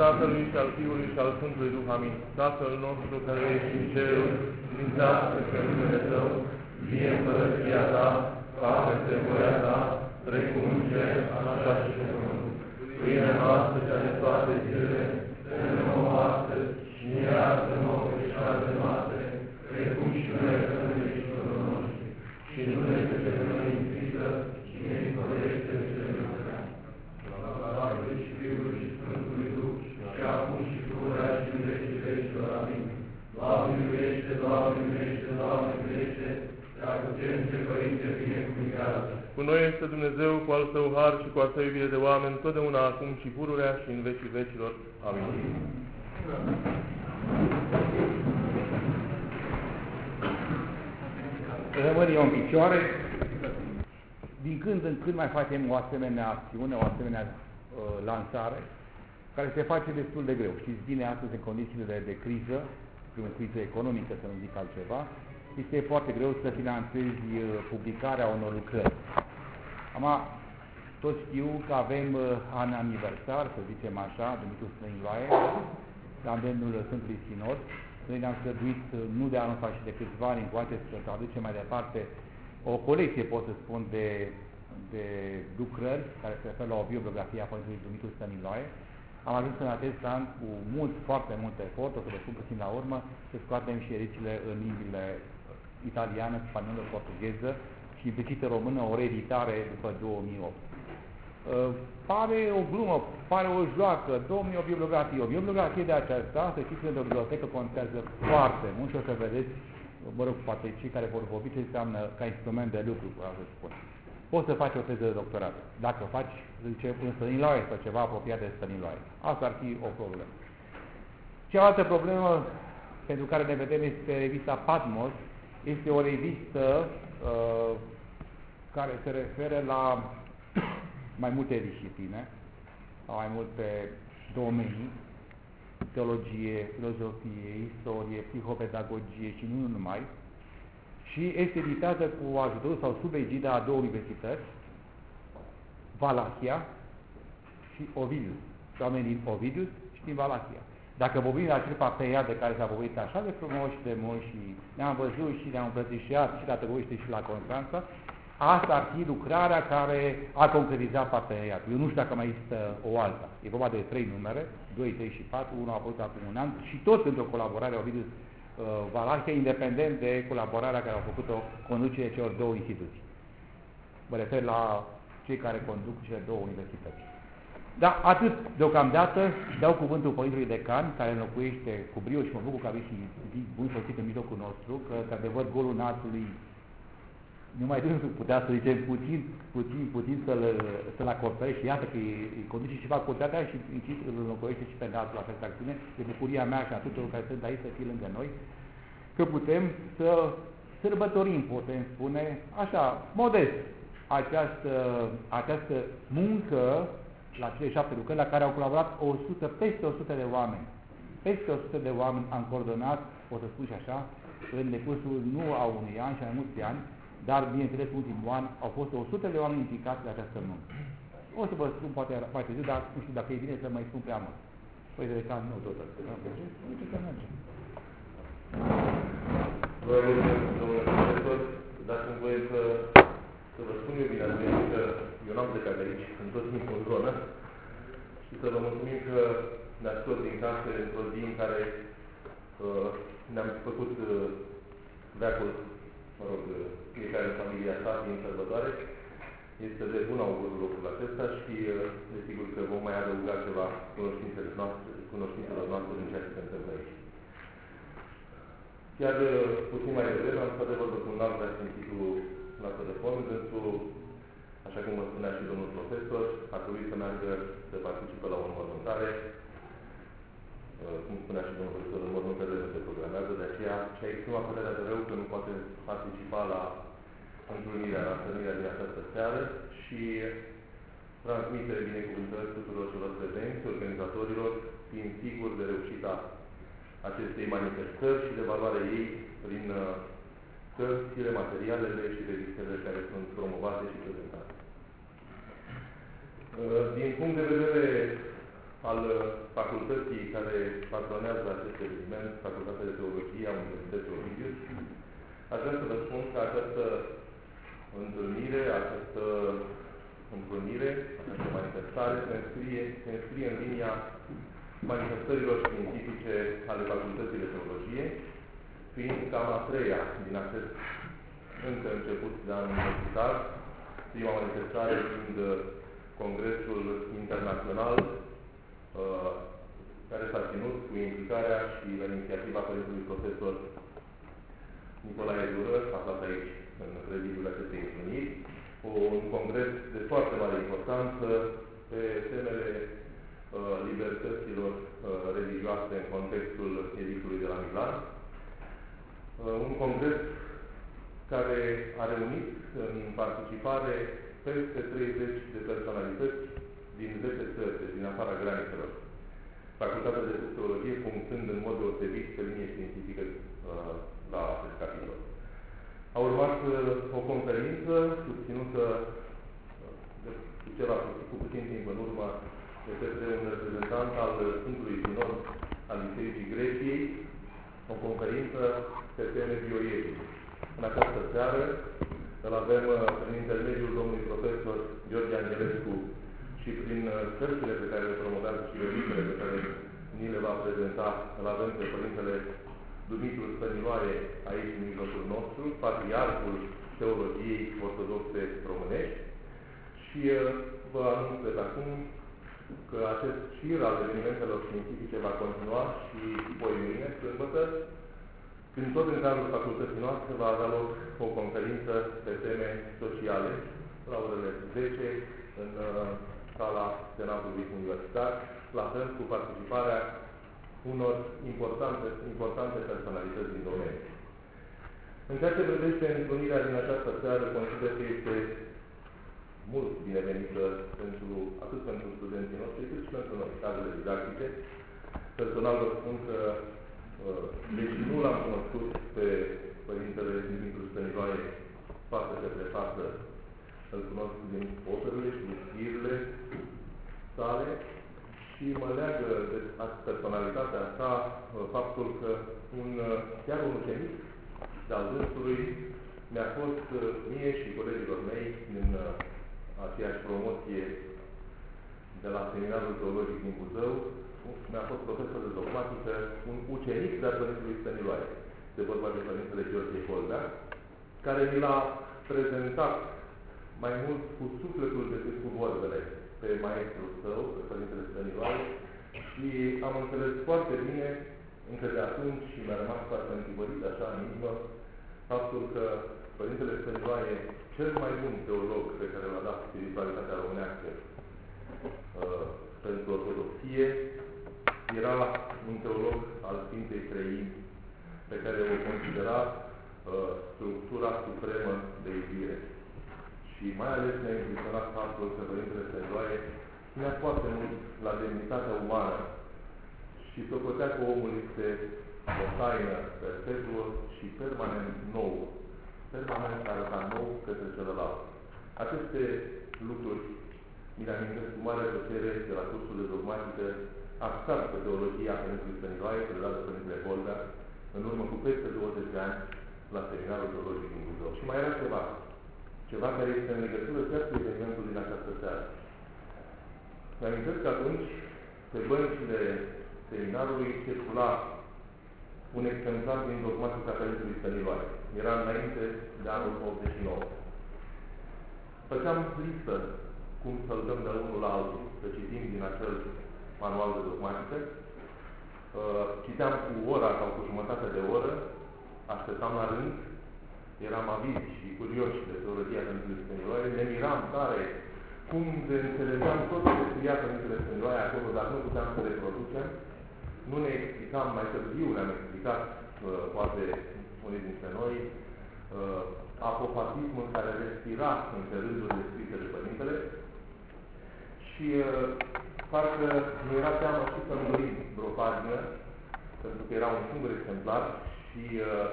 Tatălui și al Fiului și al Sfântului Duh, amin. Tatăl nostru care ești în cerul, sfințească-se numele Tău, vie împărăția Ta, facă-se voia Ta, precum în cer, așa și pe pământ. Pâinea noastră cea de toate zilele, dă-ne nouă astăzi și ne iartă este Dumnezeu, cu al Său har și cu al Său iubire de oameni, totdeauna acum și pururea și în vecii vecilor. Amin. Rămân eu în picioare. Din când în când mai facem o asemenea acțiune, o asemenea uh, lansare, care se face destul de greu. Știți bine, astăzi, în condițiile de, de criză, prin criză economică, să nu zic altceva, este foarte greu să finanțezi uh, publicarea unor lucrări. Am toți știu că avem uh, an aniversar, să zicem așa, Dumitru Stăniloae, la îndemnul Sfântului Sinod. Noi ne-am străduit uh, nu de anul ăsta și de câțiva ani încoace să traducem mai departe o colecție, pot să spun, de, de lucrări care se referă la o biografie a Părintelui Dumitru Stăniloae. Am ajuns în acest an cu mult, foarte mult efort, o să vă spun puțin la urmă, să scoatem și edițiile în limbile italiană, spaniolă, portugheză și implicită română, o reeditare după 2008. Uh, pare o glumă, pare o joacă, domnule, o bibliografie. O bibliografie de aceasta, să știți, într-o bibliotecă contează foarte mult și o să vedeți, mă rog, poate cei care vor vorbi ce înseamnă ca instrument de lucru, vreau să spun. Poți să faci o teză de doctorat. Dacă faci, zice, în Stăniloae sau ceva apropiat de Stăniloae. Asta ar fi o problemă. Cealaltă problemă pentru care ne vedem este revista Patmos. Este o revistă uh, care se referă la mai multe discipline, la mai multe domenii, teologie, filozofie, istorie, psihopedagogie și nu numai, și este editată cu ajutorul sau sub egida a două universități, Valachia și Ovidius, oamenii din Ovidius și din Valachia. Dacă vorbim de acel parteneriat de care s-a vorbit așa de frumos și de mult și ne-am văzut și ne-am îmbrățișat și la Tăgoiște și la Constanța, asta ar fi lucrarea care a concretizat parteneriatul. Eu nu știu dacă mai există o alta. E vorba de trei numere, 2, 3 și 4, unul a apărut acum un an și tot într-o colaborare Ovidius uh, Valachia, independent de colaborarea care au făcut-o conducerea celor două instituții. Mă refer la cei care conduc cele două universități. Da, atât deocamdată dau cuvântul Părintelui Decan, care înlocuiește cu brio și mă bucur că aveți și bun soțit în mijlocul nostru, că, că adevăr, golul natului nu mai dânsul putea să zicem puțin, puțin, puțin să-l să acopere și iată că îi conduce și facultatea și incit îl înlocuiește și pe natul la această acțiune. E bucuria mea și a tuturor care sunt aici să fie lângă noi, că putem să sărbătorim, putem spune, așa, modest, această, această muncă la cele șapte lucrări la care au colaborat 100, peste 100 de oameni. Peste 100 de oameni am coordonat, o să spun și așa, în decursul nu a unui an și mai mulți ani, dar, bineînțeles, în ultimul an au fost 100 de oameni implicați de această muncă. O să vă spun poate mai târziu, dar nu știu dacă e bine să mai spun prea mult. Păi de ca nu tot atât. Nu merge? Uite că merge. Vă mulțumesc, domnule profesor, dați-mi voie să, să vă spun eu bine atunci că eu n-am plecat de aici, sunt tot timpul în zonă și să vă mulțumim că ne-ați scos din casă într-o zi în care uh, ne-am făcut uh, veacul, mă rog, uh, fiecare în familia sa din sărbătoare. Este de bun augur locul acesta și uh, desigur că vom mai adăuga ceva cunoștințelor noastre, cunoștințelor noastre în ceea ce se întâmplă aici. Chiar uh, puțin mai devreme am stat de vorbă cu un alt asistențitul la telefon, dânsul așa cum vă spunea și domnul profesor, a trebuit să meargă să participe la o înmormântare. Cum spunea și domnul profesor, înmormântările nu se programează, de aceea și-a exprimat părerea de rău că nu poate participa la întâlnirea, la întâlnirea din această seară și transmite binecuvântări tuturor celor prezenți, organizatorilor, fiind sigur de reușita acestei manifestări și de valoarea ei prin cărțile, materialele și revistele care sunt promovate și prezentate. Din punct de vedere al facultății care patronează acest eveniment, Facultatea de Teologie a Universității Ovidiu. Aș vrea să vă spun că această întâlnire, această întâlnire, această manifestare se înscrie, se înscrie în linia manifestărilor științifice ale Facultății de Teologie, fiind cam a treia din acest încă început de an universitar, prima manifestare fiind Congresul Internațional uh, care s-a ținut cu implicarea și la inițiativa Părintului Profesor Nicolae Dură, aflat aici în prezidiul acestei întâlniri, un congres de foarte mare importanță pe temele uh, libertăților uh, religioase în contextul edictului de la Milan. Uh, un congres care a reunit în participare peste 30 de personalități din 10 țări, din afara granițelor. Facultatea de Teologie funcționând în mod deosebit pe linie științifică uh, la acest capitol. A urmat uh, o conferință susținută uh, de ceva cu puțin timp în urmă de către un reprezentant al Sfântului Sinod al Bisericii Greciei, o conferință pe teme bioetice. În această seară îl avem uh, prin intermediul domnului profesor George Angelescu și prin uh, cărțile pe care le promovează și revistele pe care ni le va prezenta, îl avem pe Părintele Dumitru Stăniloae aici în mijlocul nostru, Patriarhul Teologiei Ortodoxe Românești. Și uh, vă anunț de acum că acest șir al evenimentelor științifice va continua și voi mâine, sâmbătă, când tot în cadrul facultății noastre va avea loc o conferință pe teme sociale la orele 10 în uh, sala Senatului Universitar, la fel cu participarea unor importante, importante personalități din domeniu. În ceea ce privește întâlnirea din această seară, consider că este mult binevenită pentru, atât pentru studenții noștri, cât și pentru noi, cadrele didactice. Personal vă spun că Uh, deci nu l-am cunoscut pe Părintele Dumitru Stăniloae față către față. Îl cunosc din operele și din scrierile sale și mă leagă de personalitatea sa uh, faptul că un, uh, chiar un ucenic de-al dânsului mi-a fost mie și colegilor mei din aceeași promoție de la Seminarul Teologic din Buzău, mi-a fost profesor de dogmatică, un ucenic de-al Părintelui Stăniloae, de vorba de Părintele George Holda, care mi l-a prezentat mai mult cu sufletul decât cu vorbele pe maestrul său, pe Părintele Stăniloae, și am înțeles foarte bine, încă de atunci, și mi-a rămas foarte întipărit așa în inimă, faptul că Părintele Stăniloae, cel mai bun teolog pe care l-a dat spiritualitatea românească uh, pentru ortodoxie, era un teolog al Sfintei Trăimi, pe care o considera uh, structura supremă de iubire. Și mai ales ne-a impresionat faptul că Părintele Sfântoaie ținea foarte mult la demnitatea umană și socotea că omul este o taină perpetuă și permanent nou, permanent arăta nou către celălalt. Aceste lucruri mi le amintesc cu mare plăcere de la cursul de dogmatică axat pe teologia Părintelui Stăniloae, predat de Părintele Volga, în urmă cu peste 20 de ani, la Seminarul Teologic din Buzău. Și mai era ceva, ceva care este în legătură chiar cu evenimentul din această seară. Mă amintesc că atunci, pe băncile seminarului, circula un exemplar din dogmatica Părintelui Stăniloae. Era înainte de anul 89. Făceam listă cum să-l dăm de unul la altul, să citim din acel manual de dogmatică, uh, citeam cu ora sau cu jumătate de oră, așteptam la rând, eram avizi și curioși de teologia Părintele Stăniloae, ne miram tare cum de înțelegeam tot ce scria Părintele Stăniloae acolo, dar nu puteam să le producem. Nu ne explicam, mai târziu ne-am explicat, uh, poate unii dintre noi, uh, apofatismul care respira între rândurile scrise de Părintele și uh, parcă nu era teamă și să îndorim vreo pagină, pentru că era un singur exemplar și uh,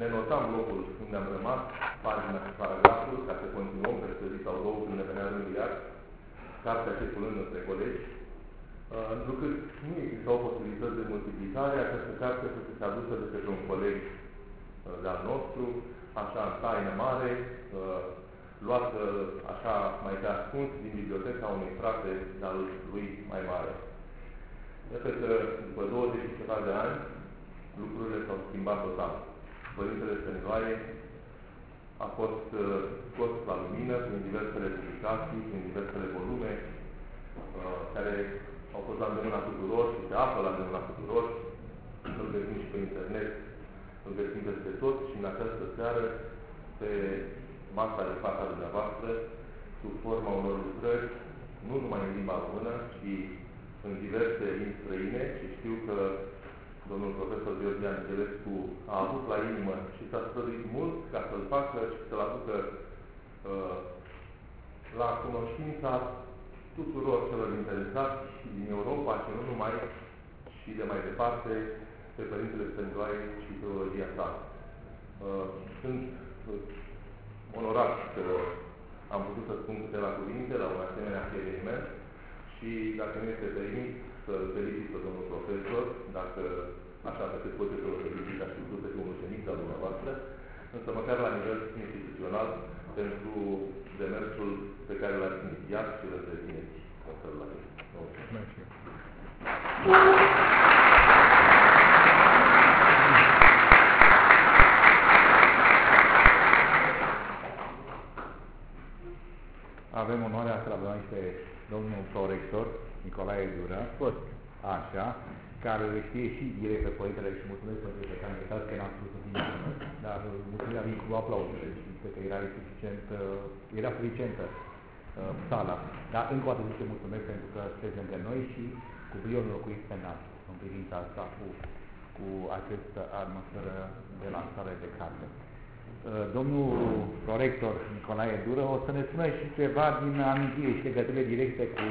ne notam locul unde am rămas, pagina și paragraful, ca să continuăm peste zi sau două când ne venea rândul iar, cartea circulând între colegi. Uh, Întrucât nu existau posibilități de multiplicare, această carte să se adusă de către un coleg uh, de-al nostru, așa în taină mare, uh, luată așa mai pe ascuns din biblioteca unui frate de-al lui mai mare. Iată că după 20 și ceva de ani, lucrurile s-au schimbat total. Părintele Stăniloae a fost uh, scos la lumină prin diversele publicații, prin diversele volume, uh, care au fost la îndemâna tuturor și se află la îndemâna tuturor. Îl găsim și pe internet, îl găsim peste tot și în această seară, pe masa de fața dumneavoastră, sub forma unor lucrări, nu numai în limba română, ci în diverse limbi străine și știu că domnul profesor George Angelescu a avut la inimă și s-a străduit mult ca să-l facă și să-l aducă uh, la cunoștința tuturor celor interesați din Europa și nu numai, și de mai departe, pe Părintele Stăniloae și teologia sa. Uh, sunt onorat că am putut să spun câteva cuvinte la un asemenea eveniment și dacă nu este permis să felicit pe domnul profesor, dacă așa pe cât pot să o felicit, aș fi să fiu un ucenic al dumneavoastră, însă măcar la nivel instituțional pentru demersul pe care l-ați inițiat și îl întrețineți. Confer la Mulțumesc. Avem onoarea să-l avem aici pe domnul prorector Nicolae Dură, fost așa, care îl știe și direct pe părintele și mulțumesc pentru că am uitat că n-am spus în dar mulțumim vin cu aplauzele și cred că era suficient, uh, era suficientă uh, sala. Dar încă o dată zice mulțumesc pentru că sunteți lângă noi și cu brionul locuit pe nas în privința asta cu, cu această atmosferă de lansare de carte. Uh, domnul prorector Nicolae Dură o să ne spună și ceva din amintire și legăturile directe cu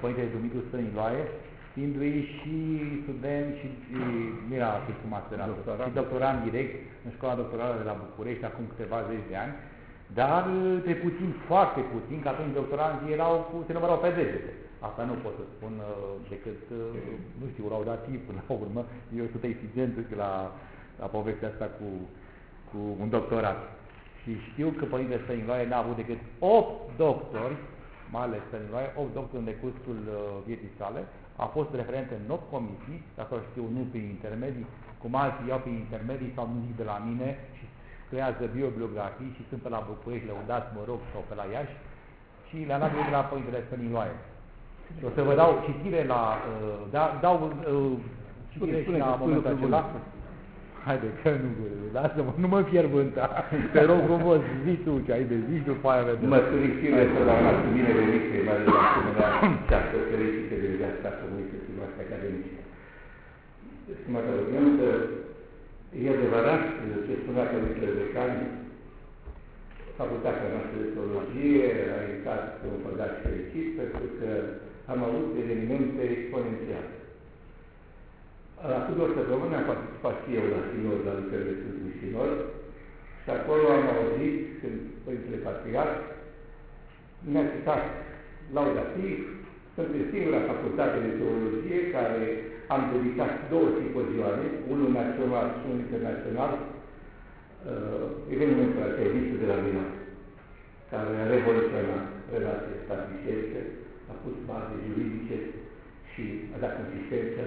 Părintele Dumitru Stăniloae, fiindu-i și student și, și nu era cum doctorant. și doctorant direct în școala doctorală de la București acum câteva zeci de ani, dar între puțin, foarte puțin, că atunci doctoranții erau, se numărau pe degete. Asta nu pot să spun uh, decât, uh, nu știu, laudativ până la urmă. Eu sunt exigent la, la povestea asta cu, cu un doctorat. Și știu că Părintele Stăniloae n-a avut decât 8 doctori, mai ales Stăniloae, 8 doctori în decursul uh, vieții sale, a fost referent în 8 comisii, dacă știu, nu prin intermedii, cum alții iau prin intermedii sau nu de la mine și creează biobiografii și sunt pe la București, lăudați, mă rog, sau pe la Iași și le-am dat de la Părintele Stăniloae. Și o să vă dau citire la, uh, da, dau uh, citire spune, și la momentul acela. Haide, că nu gurele, lasă-mă, nu mă fierbânta. Te rog frumos, zi tu ce ai de zi, după aia vedem. Măsuricile să la cu bine venit, că e mai de la asemenea ceasă fericită de viața să nu uite stimați academici. Stimată audiență, e adevărat ce spunea Părintele Decani, facultatea noastră de teologie a intrat pe un păgat fericit pentru că am avut evenimente exponențiale. Acum două săptămâni am participat și eu la sinod, la lucrările Sfântului Sinod, și acolo am auzit, când Părintele Patriarh mi-a citat laudativ, suntem singura facultate de teologie care am dedicat două simpozioane, unul național și unul internațional, uh, evenimentul al serviciului de la Minat, care a revoluționat relația stat-biserică, a pus baze juridice și a dat consistență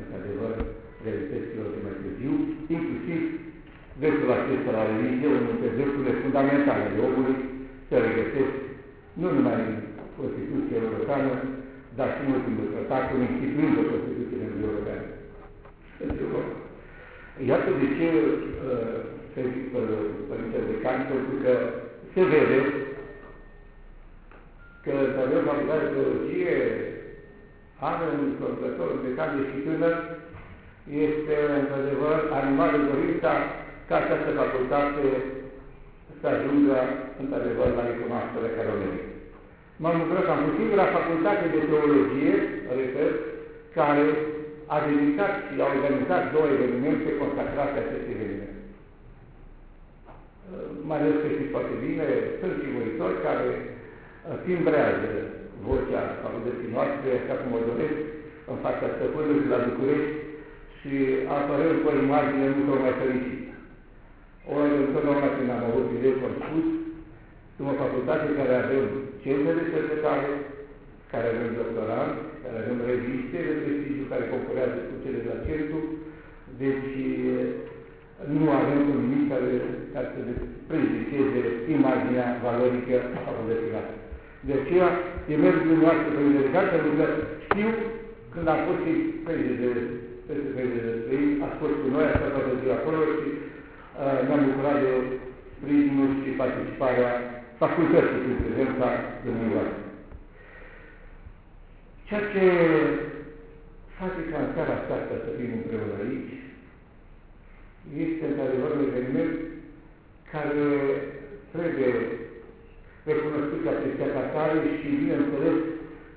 într-adevăr, realităților de mai târziu, inclusiv dreptul acesta la religie, unul dintre drepturile fundamentale ale omului, se regăsesc nu numai în Constituția Europeană, dar și în ultimul tratat, în instituind o Constituție Europeană. Pentru că, iată de ce uh, se zic Părintele de Cani, pentru că se vede că, într-adevăr, la de teologie are un producător de care și tânăr, este într-adevăr animat de dorința ca această facultate să ajungă într-adevăr la recunoaștere care o merită. M-am bucurat că am fost singura facultate de teologie, repet, care a dedicat și a organizat două evenimente consacrate acest eveniment. Mai ales că știți foarte bine, sunt și voitori care timbrează vocea facultății noastre, așa cum o doresc, fața stăpânului la București și apărăm pe imagine nu mai fericită. Ori întotdeauna când am avut idei, am spus, sunt o facultate care avem centre de cercetare, care avem doctorant, care avem reviste de prestigiu care concurează cu cele de la centru, deci nu avem un nimic care, care să prejudiceze imaginea valorică a facultății De aceea, e meritul noastră pe universitate, pentru că știu când am fost și președinte, peste președinte ei, a fost cu noi, a stat toată ziua acolo și uh, ne-am bucurat de sprijinul și participarea facultății prin prezența dumneavoastră. Ceea ce face ca în seara aceasta să fim împreună aici, este într-adevăr un eveniment care trebuie recunoscut ca tare și, bineînțeles,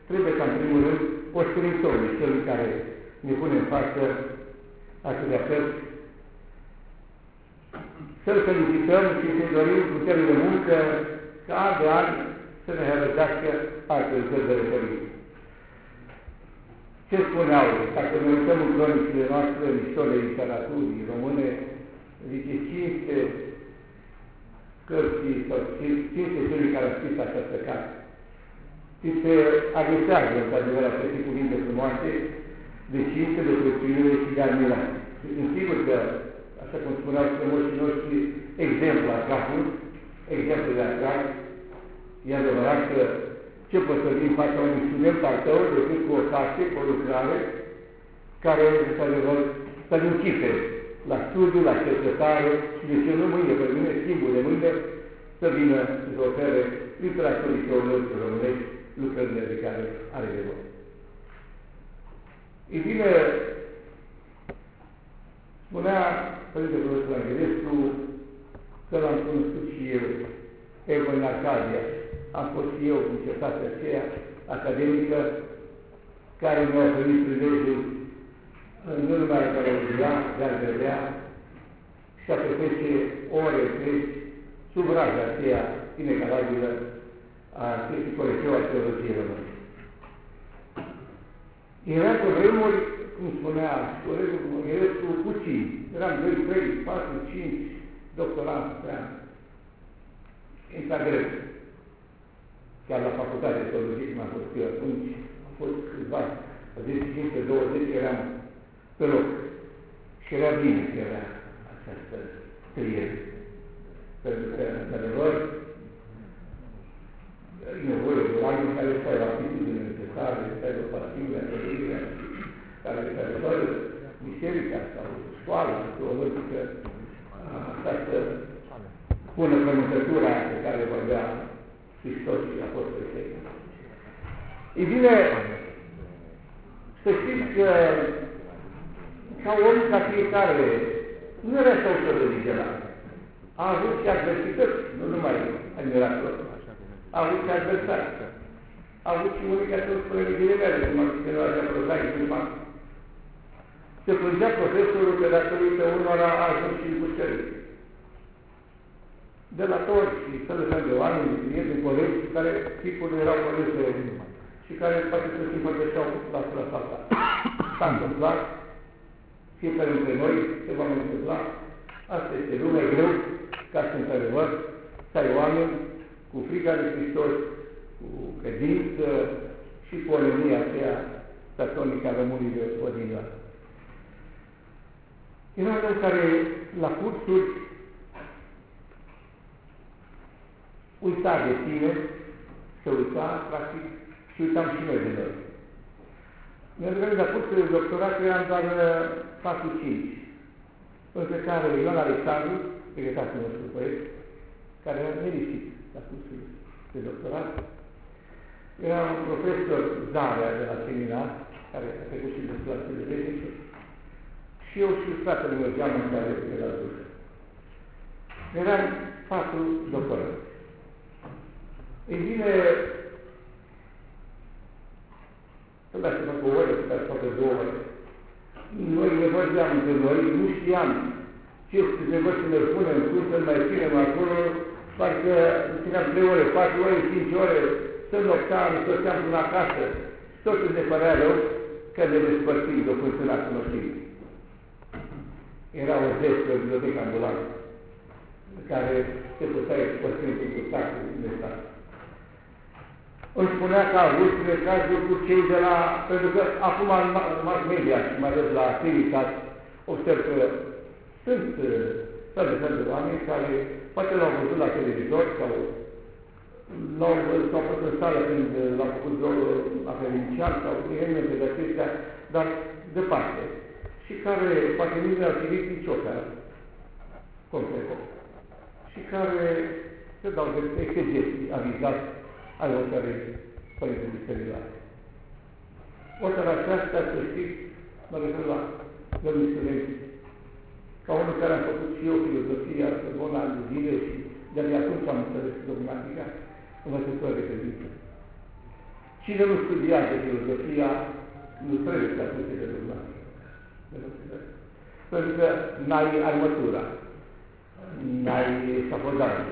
trebuie ca, în primul rând, ostenitorul, cel care ne pune în față atâtea părți, să-l felicităm și să-i dorim putere de muncă ca de an să ne hărăzească alte lucrări de referință. Ce spuneau? Dacă ne uităm în cronicile noastre, în istoria literaturii române, zice cinste cărții sau cinste celui care a scris această carte. Și se agăsează, într-adevăr, aceste cuvinte frumoase de cinste, de frucțiune și de admirație. Și sigur că, așa cum spuneau strămoșii noștri, exemplu atracul, exemplu de atrac, e adevărat că ce poți să vii în fața unui student al tău decât cu o carte, cu o lucrare, care, într-adevăr, să-l închipe la studiu, la cercetare și de ce nu mâine, pe mine, schimbul de mâine, să vină să ofere literaturii teologice românești lucrările de care are nevoie. Ei bine, spunea Părintele Profesor Anghelescu că l-am cunoscut și eu, Evo în Arcadia, am fost și eu în cetatea aceea academică care mi-a oferit prilejul nu numai de a vedea, de a vedea și a petrece ore întregi sub raza aceea inegalabilă a acestui colectiv al teologiei române. Era pe vremuri, cum spunea colegul Măgherescu, puțin. Eram 2, 3, 4, 5 doctoranți pe an. Intra greu chiar la facultatea de teologie, cum am fost eu atunci, am fost câțiva, 10, 20 eram pe loc. Și era bine că era această triere. Pentru că, într-adevăr, e nevoie de oameni care să aibă atitudine necesare, să aibă pasiunea, teoria, care, într-adevăr, biserica sau școala teologică, această bună frământătura pe care vorbea Hristos și Apostolul Săi. E bine, să știți că ca om, ca fiecare, nu era să ușor de vigilat. A avut și adversități, nu numai admirator. A avut și adversari. A avut și unii care sunt spune de mele, cum ar fi că nu avea prozaic în față. Se plângea profesorul că datorită unora a ajuns și în cucerit de la toți și să lăsăm de oameni, de prieteni, colegi, care tipul erau colegi de și care poate să simpătășeau la clasa asta. S-a întâmplat, fiecare dintre noi se va întâmpla. Asta este lumea greu, ca să într-adevăr să ai oameni cu frica de Hristos, cu credință și cu olenia aceea platonică a rămânii de odină. Era un care la cursuri uita de tine, se uita, practic, și uitam și noi de noi. Mi-am venit la cursul de doctorat, eram doar 4-5, uh, între care Ion Alexandru, secretarul nostru poet, care era nelipsit la cursul de doctorat, era un profesor Zarea de la seminar, care a trecut și de clasele veșnice, și eu și fratele meu, geamă care de la dușă. Eram patru doctorați. Ei bine, să dați-mă cu o oră, să dați poate două ore. Noi ne vorbeam între noi, nu știam ce trebuie să ne punem, cum să mai ținem acolo, parcă țineam trei ore, patru ore, cinci ore, să noptam, să stăteam până acasă, totul ne părea rău, că ne despărțim de o fântână a cunoștinței. Era o zescă în biblioteca ambulantă, care se putea păstrând cu tactul de stat. Îmi spunea că a avut cazuri cu cei de la... Pentru că acum în mass media și mai ales la Trinitas observ că sunt fel de fel de oameni care poate l-au văzut la televizor sau l-au s-au fost în sală când l-au făcut academician sau elemente de acestea, dar departe. Și care poate nu le-au citit nici o concretă. Și care se dau de exegeții avizați ai oricărei părinte misterioase. Oricare aceasta, să știți, mă refer la domnul studenți, ca unul care am făcut și eu filozofia pe un an de zile și de atunci am înțeles dogmatica, învățător de credință. Cine nu studiază filozofia, nu trebuie să apuce de dogmatică. Pentru că n-ai armătura, n-ai safozarul,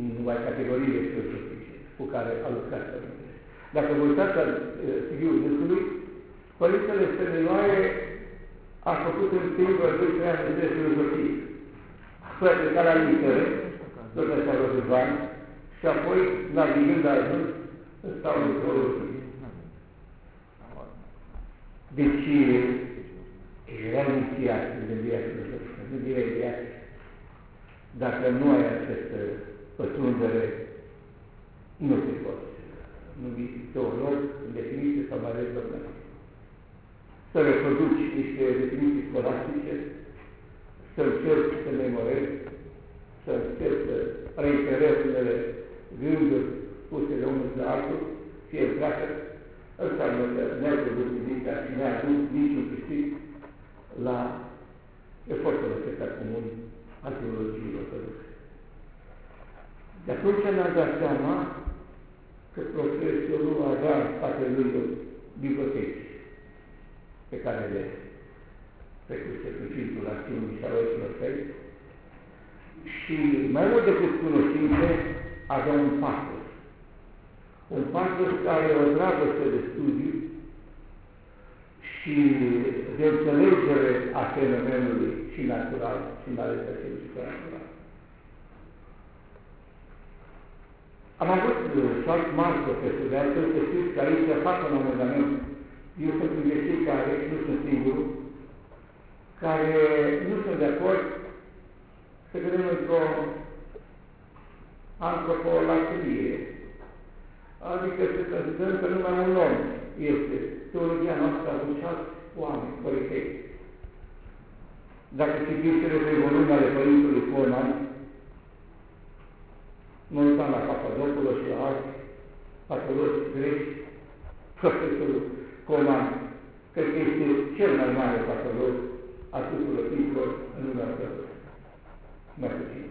nu ai categoriile filozofice cu care a lucrat Părintele. Dacă vă uitați la CV-ul dânsului, Părintele Stăniloae a făcut în timp vreo 2 ani de filozofie. Fără de la litere, tot așa vreo câțiva ani, și apoi, navigând a ajuns, stau în teologie. Deci, era inițiat în gândirea filozofică, gândirea ideatică. Dacă nu ai această pătrundere, nu te poți numi teolog în definiție sau mai ales dogmatic. Să reproduci niște definiții scolastice, să încerci să memorezi, să încerci să reiterezi unele gânduri puse de unul de altul, fie în treacă, înseamnă că ne-ai produs mintea și ne-a adus niciun câștig la efortul acesta comun al teologiei ortodoxe. De atunci ne-am dat seama că profesorul avea în spatele lui biblioteci pe care le trecuse prin Sfântul Acțiunii și a Roșilor Săi și mai mult decât cunoștințe avea un patos. Un patos care o dragoste de studiu și de înțelegere a fenomenului și natural și mai ales a celui Am avut și alți mari profesori, de altfel să știți că aici fac un amendament. Eu sunt printre cei care, nu sunt singurul, care nu sunt de acord să credem într-o antropolatrie. Adică să considerăm că numai un om este. Teologia noastră a avut și alți oameni, corifei. Dacă citiți cele trei volume ale Părintului Conan, mă uitam la Papadopoulos și la alți patologi greci, profesorul Coman, cred că este cel mai mare patolog a tuturor timpilor în lumea aceasta. Mai puțin.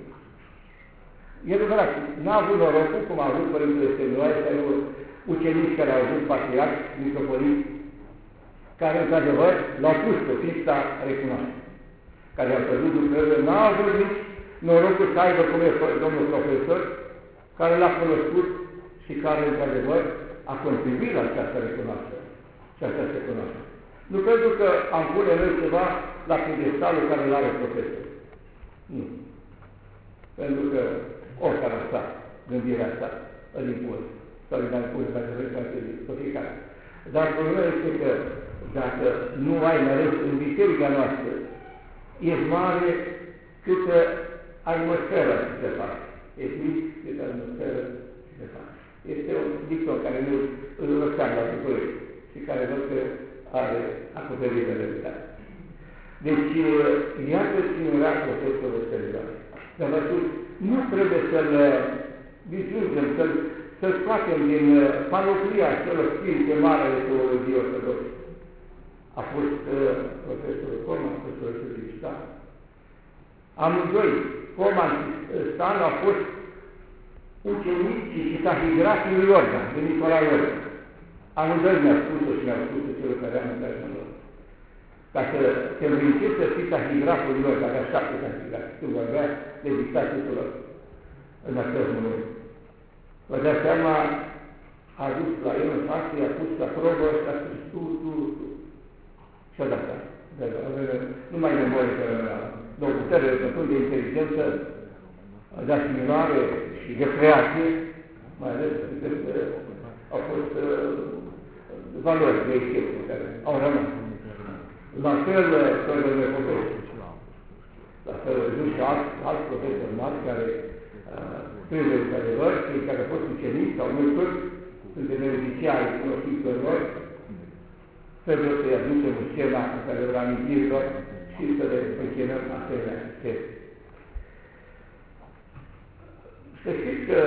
E adevărat, n-a avut norocul, cum a avut Părintele Stăniloae, să aibă ucenici care au ajuns patriarhi, mitropoliți, care, într-adevăr, l-au pus pe pista recunoaște. Care au păzut lucrările, n-au avut nici norocul să aibă, cum e domnul profesor, care l-a cunoscut și care, într-adevăr, a contribuit la această recunoaștere și această cunoaștere. Nu pentru că am pune noi ceva la pedestalul care îl are profesor. Nu. Pentru că oricare asta, gândirea asta, îl impune. Sau îl impune, dacă vreți, pe fiecare. Dar problema este că dacă nu ai ales în biserica noastră, e mare câtă atmosferă se face etnic, cât atmosferă se face. Este un dicton care nu îl răsteam la București și care văd că are acoperire de realitate. Deci, iată cine era profesorul Stelioare. Dar vă spun, nu trebuie să-l distrugem, să-l să scoatem din panoplia celor spirite mare de teologie ortodoxă. A fost uh, profesorul Coman, profesorul Stan. Amândoi, Coman și Stan, au fost ucenicii și tahigrafii lui Iordan, de Nicolae Iordan. Amândoi mi-a spus-o și mi-a spus-o celor care am în lor. Ca să te învrincești să fii tahigraful lor, care avea șapte tahigrafi, tu vorbea de dictat tuturor în acel moment. Vă dați seama a dus la el în față, i-a pus la probă și a spus tu, tu, tu. Și a dat da. Nu mai nevoie că de o putere de inteligență, de asimilare și de creație, mai ales că au fost uh, valori de excepție care au rămas. La fel, Părintele Popescu, la fel, și alți, alți profesori mari care uh, trebuie de adevăr, cei care au fost ucenici sau noi toți suntem beneficiari cunoștințelor lor, trebuie să-i aducem în scena în care le amintirilor și să le închinăm asemenea chestii. Să știți că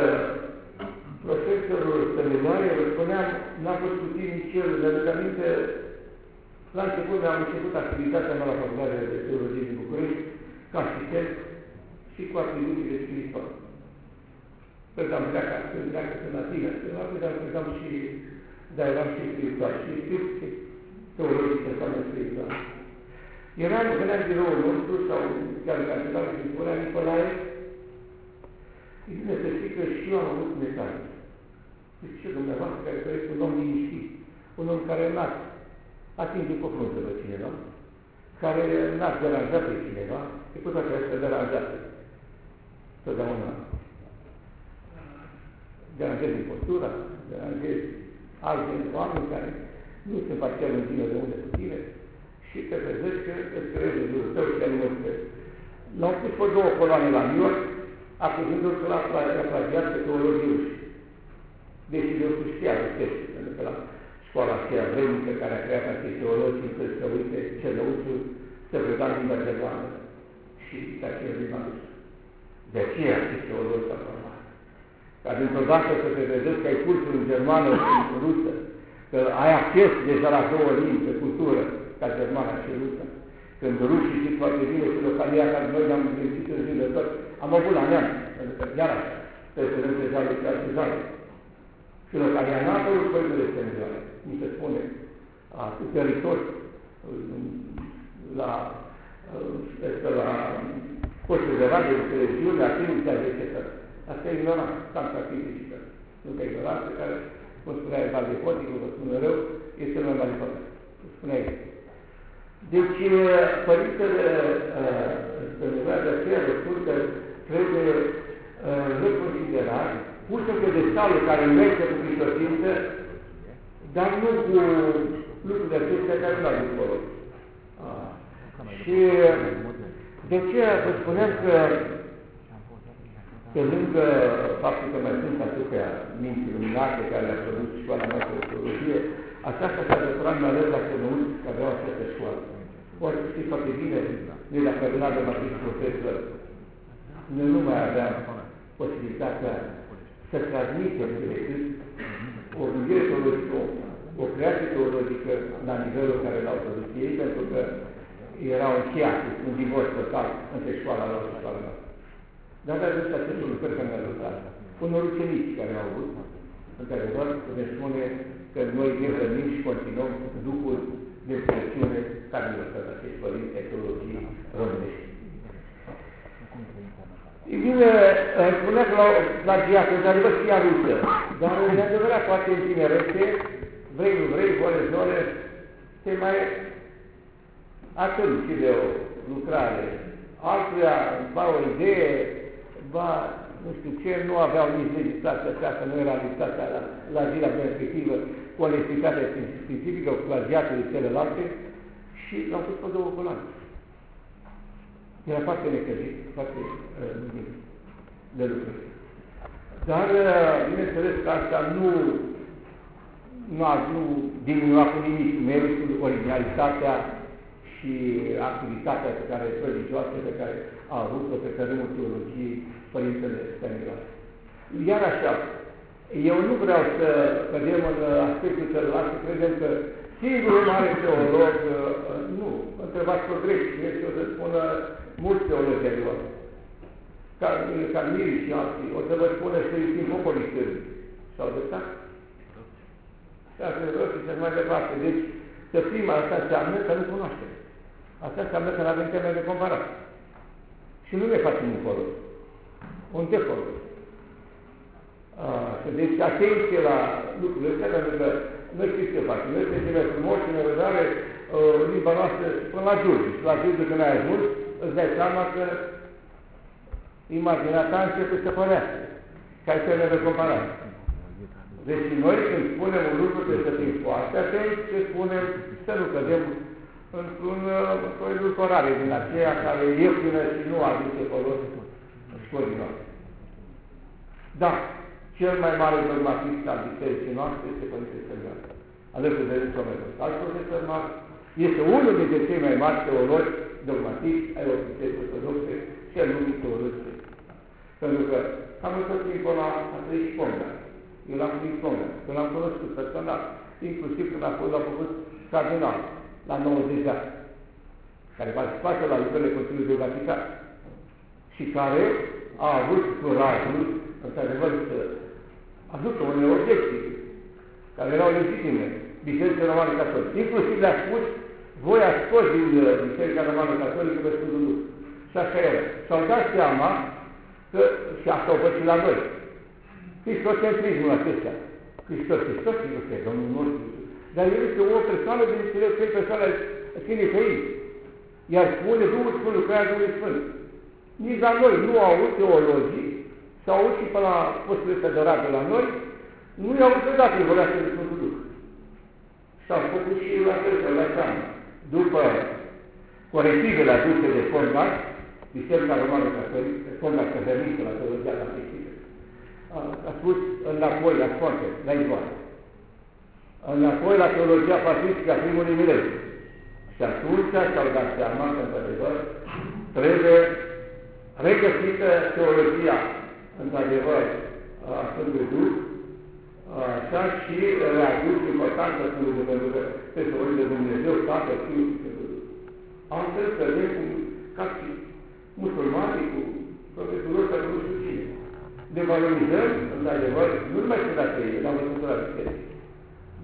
profesorul Stăniloae, vă spuneam, n-a fost puțin nici el, de aduc aminte, la început am început activitatea mea la facultatea de teologie din București, ca asistent și cu atribuțiile spirituale. Pentru că am plecat, când pleacă să la tine, la dar plecam și, dar eram și spiritual, și și teologic testament spiritual. Eram, veneam biroul nostru, sau chiar în cancelarul și spunea Nicolae, E bine să știi că și eu am avut mesaj. Deci ce dumneavoastră care trăiesc un om liniștit, un om care n-a atinge cu frunte pe cineva, care n-a deranjat pe cineva, e cu toate astea deranjate. Totdeauna deranjezi postura, deranjezi alți oameni care nu se parțial în tine de unde cu tine și te vedeți că îți creezi în jurul tău și anume L-au pus pe două coloane la New York, acuzându-l că l-a plagiat pe teologiul. Deși eu știa de texte, pentru că la școala aceea vremică care a creat acei teologi, încât să uite ce lăuțu să preda limba germană și pe aceea limba rusă. De aceea acest teolog s-a format. Ca dintr-o dată să te vedeți că ai cursul în germană și în rusă, că ai acces deja la două limbi pe cultură, ca germana și rusă. Când rușii știți foarte bine și localia care noi ne-am gândit în zile tot, am avut la neam, pentru că iar așa, trebuie să ne zale și artizane. Și localia n-a apărut părinele Sfântoare, cum se spune, a tăritori, la, este la postul de radio, de televiziune, la clinița, etc. Asta e ignorant, cam ca critică. Nu că ignoranță care, cum spunea Eval de Poticul, vă spun mereu, este cel mai mare păcat. Spunea el. Deci, Părintele Stăniloae de aceea vă spun că trebuie reconsiderat, pus în pedestalul care merge cu prisosință, dar nu cu lucrurile acestea care nu aduc folos. Și de ce vă spuneam că pe lângă faptul că mai sunt atâtea minți luminate care le-a produs școala noastră de teologie, aceasta s-a datorat mai ales la comuniți care aveau această școală. Ori știți foarte bine, noi dacă aveam de matris profesor, noi nu mai aveam posibilitatea să transmitem decât o gândire teologică, o, o creație teologică la nivelul care l-au produs ei, pentru că erau încheiat un divorț total între școala lor și școala noastră. Dar avea dus acest lucru care ne-a lucrat. Unor ucenici care au avut, într-adevăr, ne spune că noi ne hrănim și continuăm Duhul de înțelepciune care ne lăsăm acești părinți ai teologiei românești. E bine, spunea că la plagiat, într-adevăr, știa rusă, dar de adevărat poate în tinerețe, vrei, nu vrei, voale, zone, te mai atunci de o lucrare. Altuia, ba o idee, ba nu știu ce, nu aveau nici legislația aceasta, nu era legislația la, la zila respectivă, cu onestitate științifică, cu plagiatele celelalte, și l-au pus pe două coloane. Era foarte necăjit, foarte uh, de lucruri. Dar, uh, bineînțeles că asta nu, nu, a, nu diminua cu nimic meritul, originalitatea și activitatea pe care religioasă pe care a avut-o pe tărâmul teologiei Părintele Stăniloase. Iar așa, eu nu vreau să cădem în aspectul celălalt, să credem că singurul mare teolog, nu, întrebați pe greci, este o să spună mulți teologi ai lor, Carmiri și alții, o să vă spună să iusim poporii sârbi. Și-au dreptat? Și așa de și să mai departe. Deci, să fim asta înseamnă că nu cunoaștem. Asta înseamnă că nu avem termen de comparat. Și nu ne facem un folos. Un defolos. Așa, deci atenție la lucrurile astea, pentru că noi știți ce facem. Noi suntem frumos și ne rădare uh, limba noastră până la Giurgiu. Și la Giurgiu când ai ajuns, îți dai seama că imaginea ta începe să părească. Ca ai să ne comparat. Deci noi când spunem un lucru trebuie să fim foarte atenți ce spunem, să nu cădem într-un, într-o edulcorare din aceea care e ieftină și nu aduce folos școlii noastre. Da, cel mai mare dogmatist al bisericii noastre este Părintele Sfântul. Alături de Râțomeros. Alt profesor mare este unul dintre cei mai mari teologi dogmatiști ai Bisericii Ortodoxe și al lumii teologice. Pentru că am văzut timpul la a trăit și Conga. Eu l-am primit Conga, că l-am cunoscut personal, inclusiv când a fost, l-a făcut cardinal, la 90 de ani, care participată la lucrările Consiliului de Vatican și care a avut curajul, într-adevăr, să aducă unele obiecții care erau legitime Biserica Romană Catolică. Inclusiv le-a spus, voi ați scos din uh, Biserica Romană Catolică pe Sfântul Duh. Și așa era. Și-au dat seama că, și asta o văd și la noi, Cristocentrismul acesta. Hristos, Hristos, Hristos, este Domnul nostru. Dar el este o persoană din cele trei persoane Sfinii Făini. Iar spune Duhul Sfânt, lucrarea Duhului Sfânt. Nici la noi nu au avut teologii, s-au auzit și pe la postul ăsta de de la noi, nu i-au auzit odată vorbească de Sfântul Duh. S-au făcut și la fel, să la seama. După corectivele aduse de fondat, Biserica Romană Catolică, fondat Căzărică la teologia la a, a spus înapoi la scoate, la izvoare. Înapoi la teologia patristică a primului mileniu. Și atunci s-au dat seama că, într-adevăr, trebuie regăsită teologia, într-adevăr, a Sfântului Duh, așa și readus importanța Sfântului pentru că pe de Dumnezeu, Tatăl, Fiul și Sfântul Duh. Altfel, cădem cum, ca și musulmanii, cu profesorul ăsta, nu știu cine ne valorizăm, într-adevăr, nu numai să dați ei, dar văzut la biserică.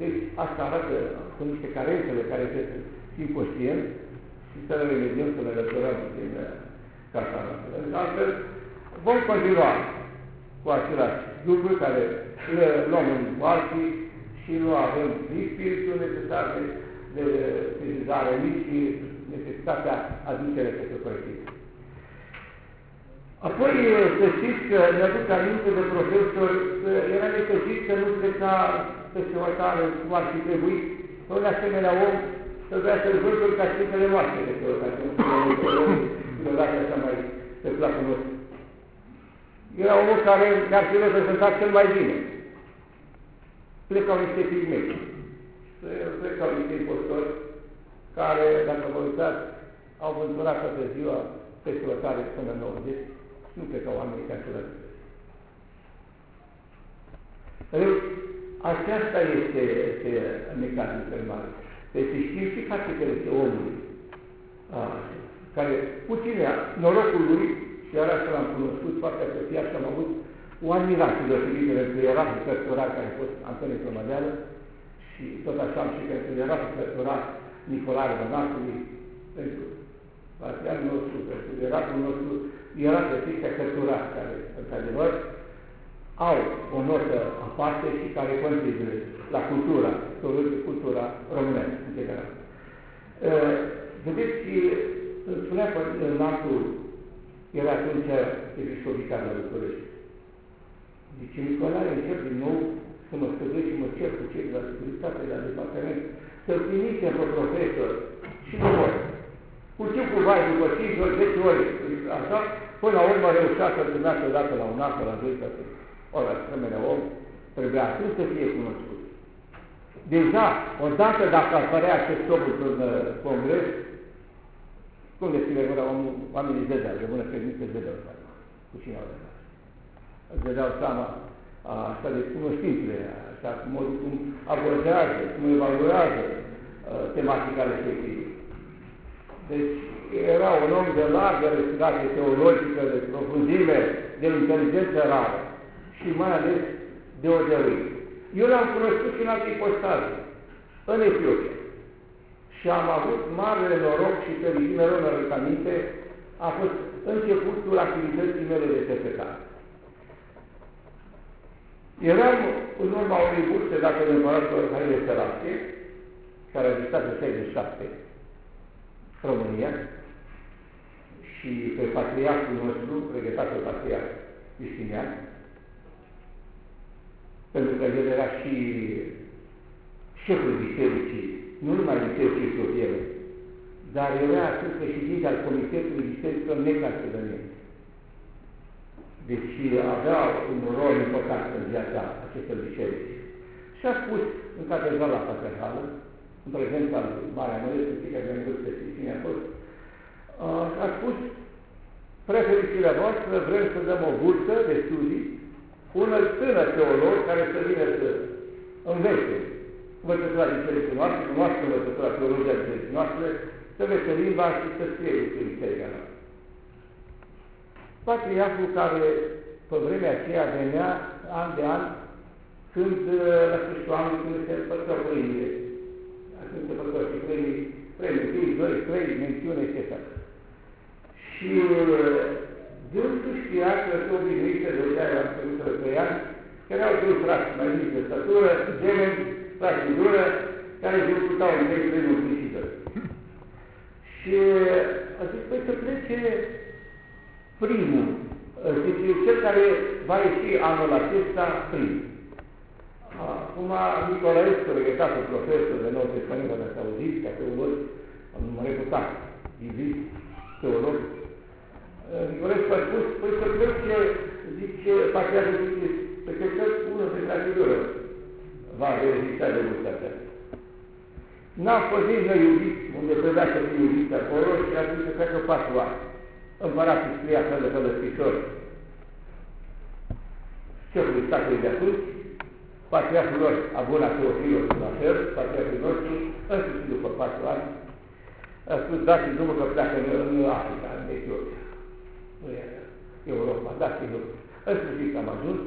Deci asta arată, sunt niște carențele care trebuie să fim conștienți și să le remediem, să le răsărăm din uh, casa noastră. Deci altfel, vom continua cu același lucruri care le luăm în alții și nu avem nici spiritul necesar de, de sesizare, nici necesitatea aducerea pe colectiv. Apoi să știți că mi-aduc aminte de profesor că era necăjit să nu pleca peste o tare cum ar fi trebuit un asemenea om să vrea să-l vârgul ca Sfintele Moaște de pe o tare, deodată așa mai pe placul nostru. Era omul care ne-ar fi reprezentat cel mai bine. Plecau niște pigmei. Plecau niște impostori care, dacă vă uitați, au vânturat toată ziua peste o tare până 90 nu cred că oamenii care să deci, aceasta este, este necazul cel mare. Deci știm și caracteristicile omului, a, care puține norocul lui, și era să l-am cunoscut foarte apropiat și am avut o admirație deosebită pentru era cărturar care a fost Antonie Plămădeală și tot așa am și pentru era cărturar Nicolae Bănacului, pentru patriarul nostru, pentru eratul nostru, era de fiecare cărturați care, într-adevăr, au o notă aparte și care contribuie la cultura, cultura românească, în general. Vedeți, îmi spunea că natul era atunci episcopicar la București. Deci Nicolae încep din nou să mă stădui și mă cer cu cei de la securitate, de la departament, să-l trimitem pe profesor și nu vor. Cu ce cu vai după 5 ori, 10 ori, așa, Până la urmă reușea să primească o dată la un an, la doi, că ori asemenea om trebuia atunci să fie cunoscut. Deja, odată dacă apărea acest om într-un uh, congres, cum le scrie gura oamenii zădeau, de bună credință zădeau cu cine au rămas. Îți vedeau seama așa de cunoștințele, așa cum, cum abordează, cum evaluează uh, tematica respectivă. Deci, era un om de largă respirație teologică, de profunzime, de inteligență rară și mai ales de o deosebită. Eu l-am cunoscut și în alte ipostaze, în Etiopia. Și am avut mare noroc și fericire, mereu mi aminte, a fost începutul activității mele de cercetare. Eram în urma unei burse date de împăratul Haile Serache, care a existat în 67 România, și pe patriarhul nostru, regătatul patriarh Justinian, pentru că el era și șeful bisericii, nu numai bisericii Etiopiene, dar era atât președinte al Comitetului Bisericilor Neclasădăminte. Deci avea un rol important în viața acestor biserici. Și a spus în catedrala patriarhală, în prezența lui Marea Mărescu, care mi-a văzut pe cine a fost, a spus, prefericile voastre, vrem să dăm o bursă de studii cu un tânăr teolog care să vină să învețe învățătura bisericii noastre, cunoaște învățătura teologia bisericii noastre, să învețe limba și să scrie despre biserica noastră. Patriarhul care pe vremea aceea venea an de an când la sfârșitul anului când se împărțeau premiile. Atunci se împărțeau și premii, premii 1, 2, 3, mențiune, etc. Și dânsul știa că se obișnuite de ea la sfârșitul trei ani, că erau doi frați mai mici de statură, gemeni, frați în dură, care discutau în trei primul și doi. Și a zis, păi să plece primul, deci cel care va ieși anul acesta primul. Acum, Nicolaescu, regătatul profesor de nou testament, dacă ați auzit, ca teolog, un reputat, divin, teolog, Nicolaescu a spus, păi să plece, zice, patriarhul, zice, pe că unul de fraților va rezista de vârsta aceasta. N-am fost nici noi iubiți, unde trebuia să fie iubiți acolo și atunci să treacă patru ani. Împăratul scria fel de fel de scrisori șefului statului de atunci, patriarhul lor, Abuna Teofilos, la fel, patriarhul nostru, în sfârșit după patru ani, a spus, dați drumul că pleacă în, în Africa, în Etiopia, nu e Europa, dați drumul. În sfârșit am ajuns,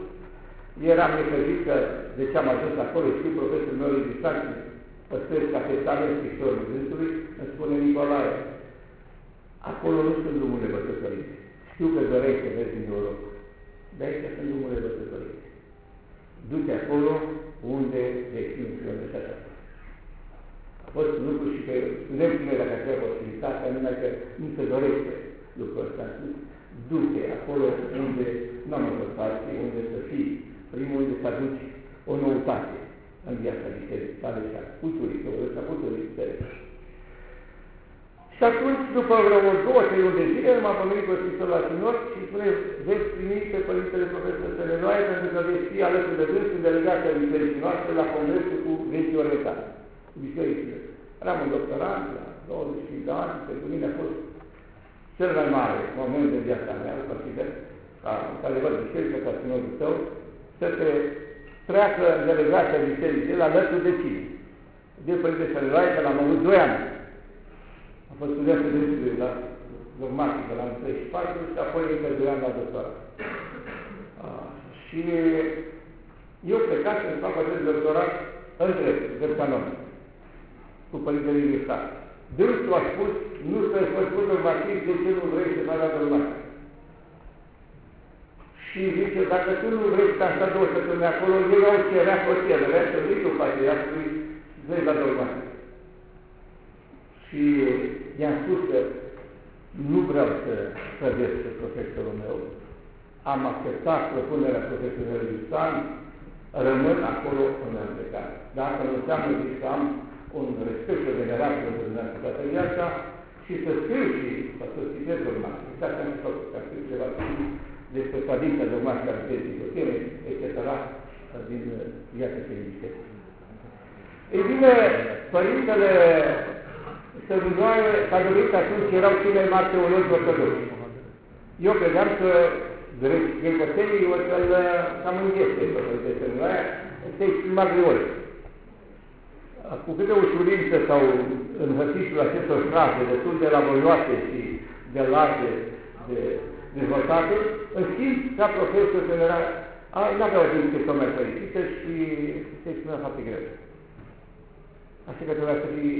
eram necăjit că de ce am ajuns acolo, știu profesorul meu de distanță, păstrez ca testament scrisorii dânsului, îmi spune Nicolae, acolo nu sunt drumurile bătătorite. Știu că dorești să mergi în Europa. De aici sunt drumurile bătătorite. Du-te acolo unde vei un fiu de așa. A fost lucru și pe student noi dacă avea posibilitatea, numai că nu se dorește lucrul ăsta. Du-te acolo unde nu am învățat, unde să fii, primul unde să aduci o noutate în viața bisericii, tale și a culturii, că ăsta culturii bisericii. Și atunci, după vreo două, trei luni de zile, m-a pomenit cu Sfântul la Sinor și spune, veți primi pe Părintele Profesor Sănenoaie pentru că veți fi alături de dâns în delegația bisericii noastre la congresul cu vechii orletani, cu bisericile. Eram un doctorant la 25 de ani, pentru mine a fost cel mai mare moment de viața mea, îl consider, ca într-adevăr biserică, ca sinorul tău, să te treacă în delegația bisericii la alături de cine? De Părinte Sănenoaie, că l-am avut 2 ani a fost student de dânsului la dogmatică la 34 și apoi încă 2 ani la doctorat. Și eu plecat să fac acest doctorat în drept, drept canon, cu Părintele Ilisar. Dânsul a spus, nu să-i făcut dogmatic, de ce nu vrei să faci la dogmatic? Și zice, dacă tu nu vrei să sta două săptămâni acolo, eu au cerea cu cerere, să vii tu patriarhului, vrei la dogmatic. Și i-am spus că nu vreau să trăiesc profesorul meu, am acceptat propunerea profesorului Iusan, rămân acolo până în plecare. Dar asta nu înseamnă că am un respect și o venerație pentru dumneavoastră toată viața și să scriu și să citesc urmare. Uitați, am făcut, am scris ceva despre tradiția dogmatică a Bisericii Sotire, etc., din viața feministă. Ei bine, Părintele Sărunoaie, ca dorit atunci, erau cei mai mari teologi ortodoxi. Eu credeam că grecotenii o să-l cam înghese pe Părinte Sărunoaie, să exprima greoi. Cu câte ușurință sau în hățișul acestor fraze, destul de laborioase și de large, de dezvoltate, în schimb, ca profesor general, nu avea o dicție mai fericită și se exprimea foarte greu. Așa că trebuia să fii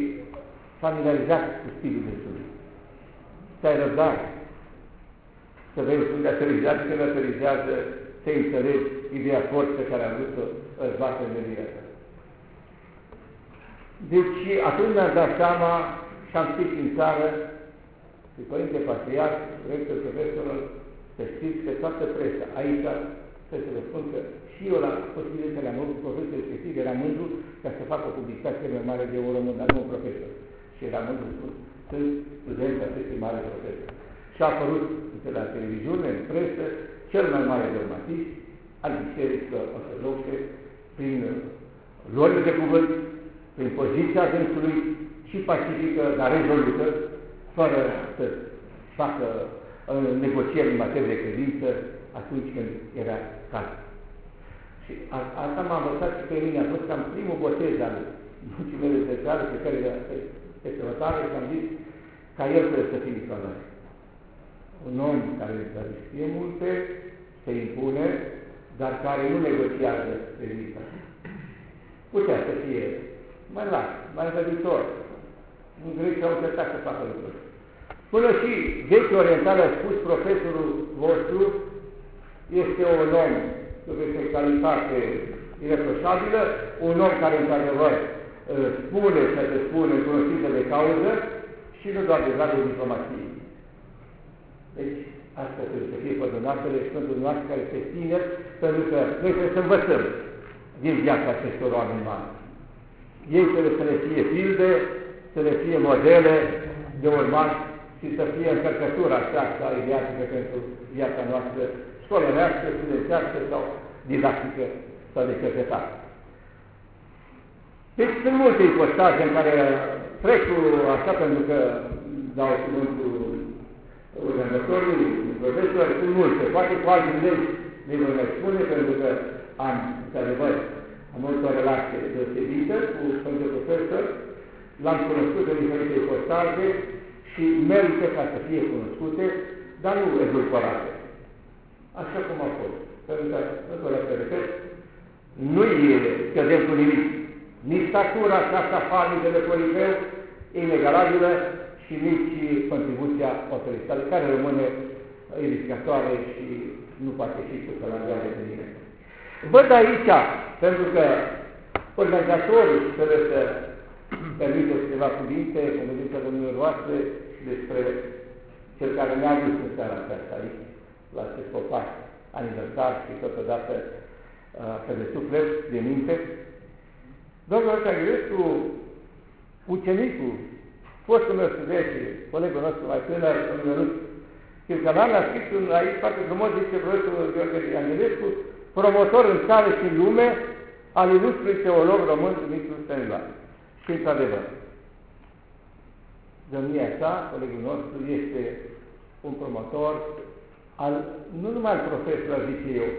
familiarizat cu stilul Dânsului. Să ai răbdare. Să vezi unde aterizează, când aterizează, să înțelegi ideea forță care a vrut să bată în viață. Deci atunci mi-am dat seama și am scris în țară și Părinte Patriar, rector profesorul, să știți că toată presa aici, să se vă spun că și eu la posibilitatea am avut profesor respectiv, era mândru ca să facă publicație mai mare de un român, dar nu un profesor. Și era mândru spus, sunt studenți acestui mare profesor. Și a apărut la televiziune, în presă, cel mai mare dogmatist al bisericii ortodoxe, prin luările de cuvânt, prin poziția dânsului și pacifică, dar rezolută, fără să facă uh, negocieri în materie de credință atunci când era caz. Și a, asta m-a învățat și pe mine, a fost cam primul botez al muncii mele de țară pe care pe sărbătoare și am zis ca el trebuie să fie misionar. Un om care știe multe, se impune, dar care nu negociază credința. Putea să fie mai las, mai întâlnitor. În greci au încercat să facă lucruri. Până și vechi oriental a spus profesorul vostru este un om cu responsabilitate ireproșabilă, un om care într-adevăr spune să te spune în cunoștință de cauză și nu doar de dragul diplomației. Deci, asta trebuie să fie pădunatele și pentru noastre care se tineri, pentru că noi trebuie să învățăm din viața acestor oameni mari. Ei trebuie să le fie pilde, să le fie modele de urmat și să fie încărcătura aceasta ideatică pentru viața noastră școlărească, studențească sau didactică sau de cercetare. Deci sunt multe ipostaze în care trec cu așa pentru că dau cuvântul următorului profesor, sunt multe, poate cu alții legi le voi mai spune, pentru că am, într-adevăr, am avut o relație deosebită cu Sfântul Profesor, l-am cunoscut în diferite ipostaze și merită ca să fie cunoscute, dar nu edulcorate. Așa cum a fost. Pentru că, încă o dată repet, nu e cădem cu nimic. Nici statura aceasta falnică de Corifeu e inegalabilă și nici contribuția autorității care rămâne edificatoare și nu poate fi pusă la de nimeni. Văd aici, pentru că organizatorii trebuie să permită câteva cuvinte, cuvinte domnului voastre despre cel care ne-a adus în seara aceasta aici, la acest popac aniversar și totodată uh, pe de suflet, de minte. Domnul Arcanghelescu, ucenicul, fostul meu student colegul nostru mai tânăr, domnul Chircalan, a scris un aici foarte frumos, zice profesorul Gheorghe Angelescu, promotor în țară și în lume al ilustrului teolog român Dumitru Stănilan. Și într-adevăr, domnia sa, colegul nostru, este un promotor al, nu numai al profesorului, zice eu,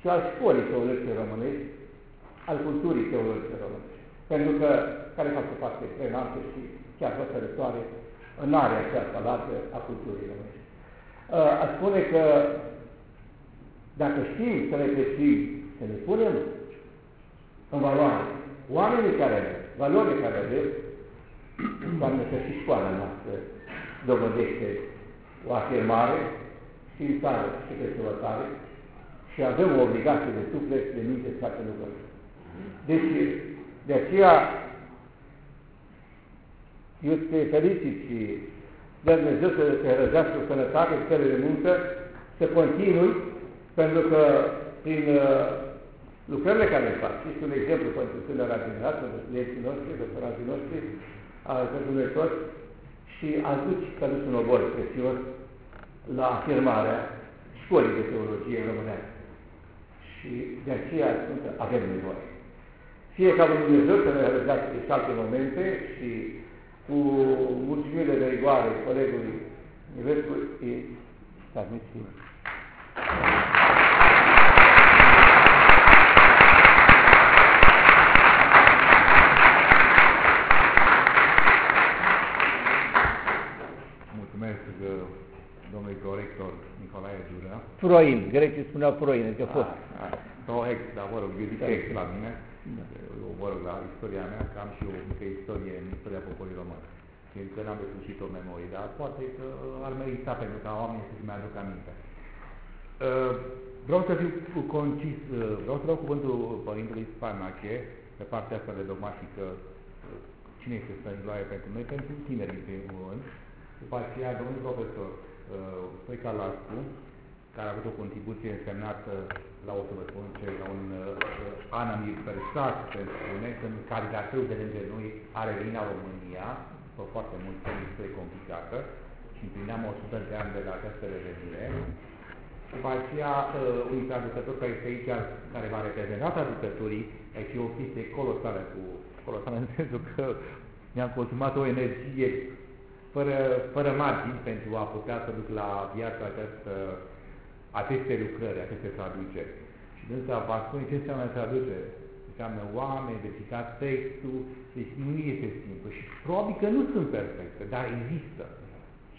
ci al școlii teologice românești, al culturii teologice românești. Pentru că, care face parte prenantă și chiar hotărătoare în area aceasta largă a culturii românești. A spune că dacă știm să le găsim, să le punem în valoare, oamenii care avem, valorile care avem, înseamnă că și școala noastră dovedește o afirmare și în țară și pe săvătare și avem o obligație de suflet, de minte să facem lucruri. Deci, de aceea, eu te felicit și de Dumnezeu să te răzească sănătate, stele de muncă, să continui pentru că prin uh, lucrările care le fac, este un exemplu pentru tânăra generație, pentru studenții noștri, doctoranții noștri, pentru noi toți, și aduci că nu un obor prețios la afirmarea școlii de teologie românească. Și de aceea spun că avem nevoie. Fie ca Dumnezeu să ne realizați și alte momente și cu mulțumire de rigoare colegului Ivescu și transmisiune. Domnului prorector Nicolae Dura. Proin, grecii spuneau proin, adică a fost. Proex, dar mă rog, eu zic ex la mine, da. eu mă rog la istoria mea, că am și o mică istorie în istoria poporului român. Fiindcă n-am deslușit o memorie, dar poate că ar merita pentru ca oamenii să-și mai aducă aminte. Uh, vreau să fiu concis, uh, vreau să dau cuvântul Părintelui Spanache pe partea asta de dogmatică, uh, cine este Stăniloae pentru noi, pentru tineri în primul rând. După aceea, domnul profesor Stoica Lascu, care a avut o contribuție însemnată la o să vă spun ce, la un uh, anamir persat, se spune, când caricatul de lângă noi are vina România, pe foarte mult istorie complicată, și împlineam 100 de ani de la această revenire. După aceea, uh, un traducător care este aici, care va reprezenta traducătorii, aici e o chestie colosală, cu, colosală în sensul că mi-am consumat o energie fără, fără margini pentru a putea să duc la viață această, aceste lucrări, aceste traduceri. Și dânsa va spune ce înseamnă traducere. Înseamnă oameni, de citat textul, deci nu este simplu. Și probabil că nu sunt perfecte, dar există.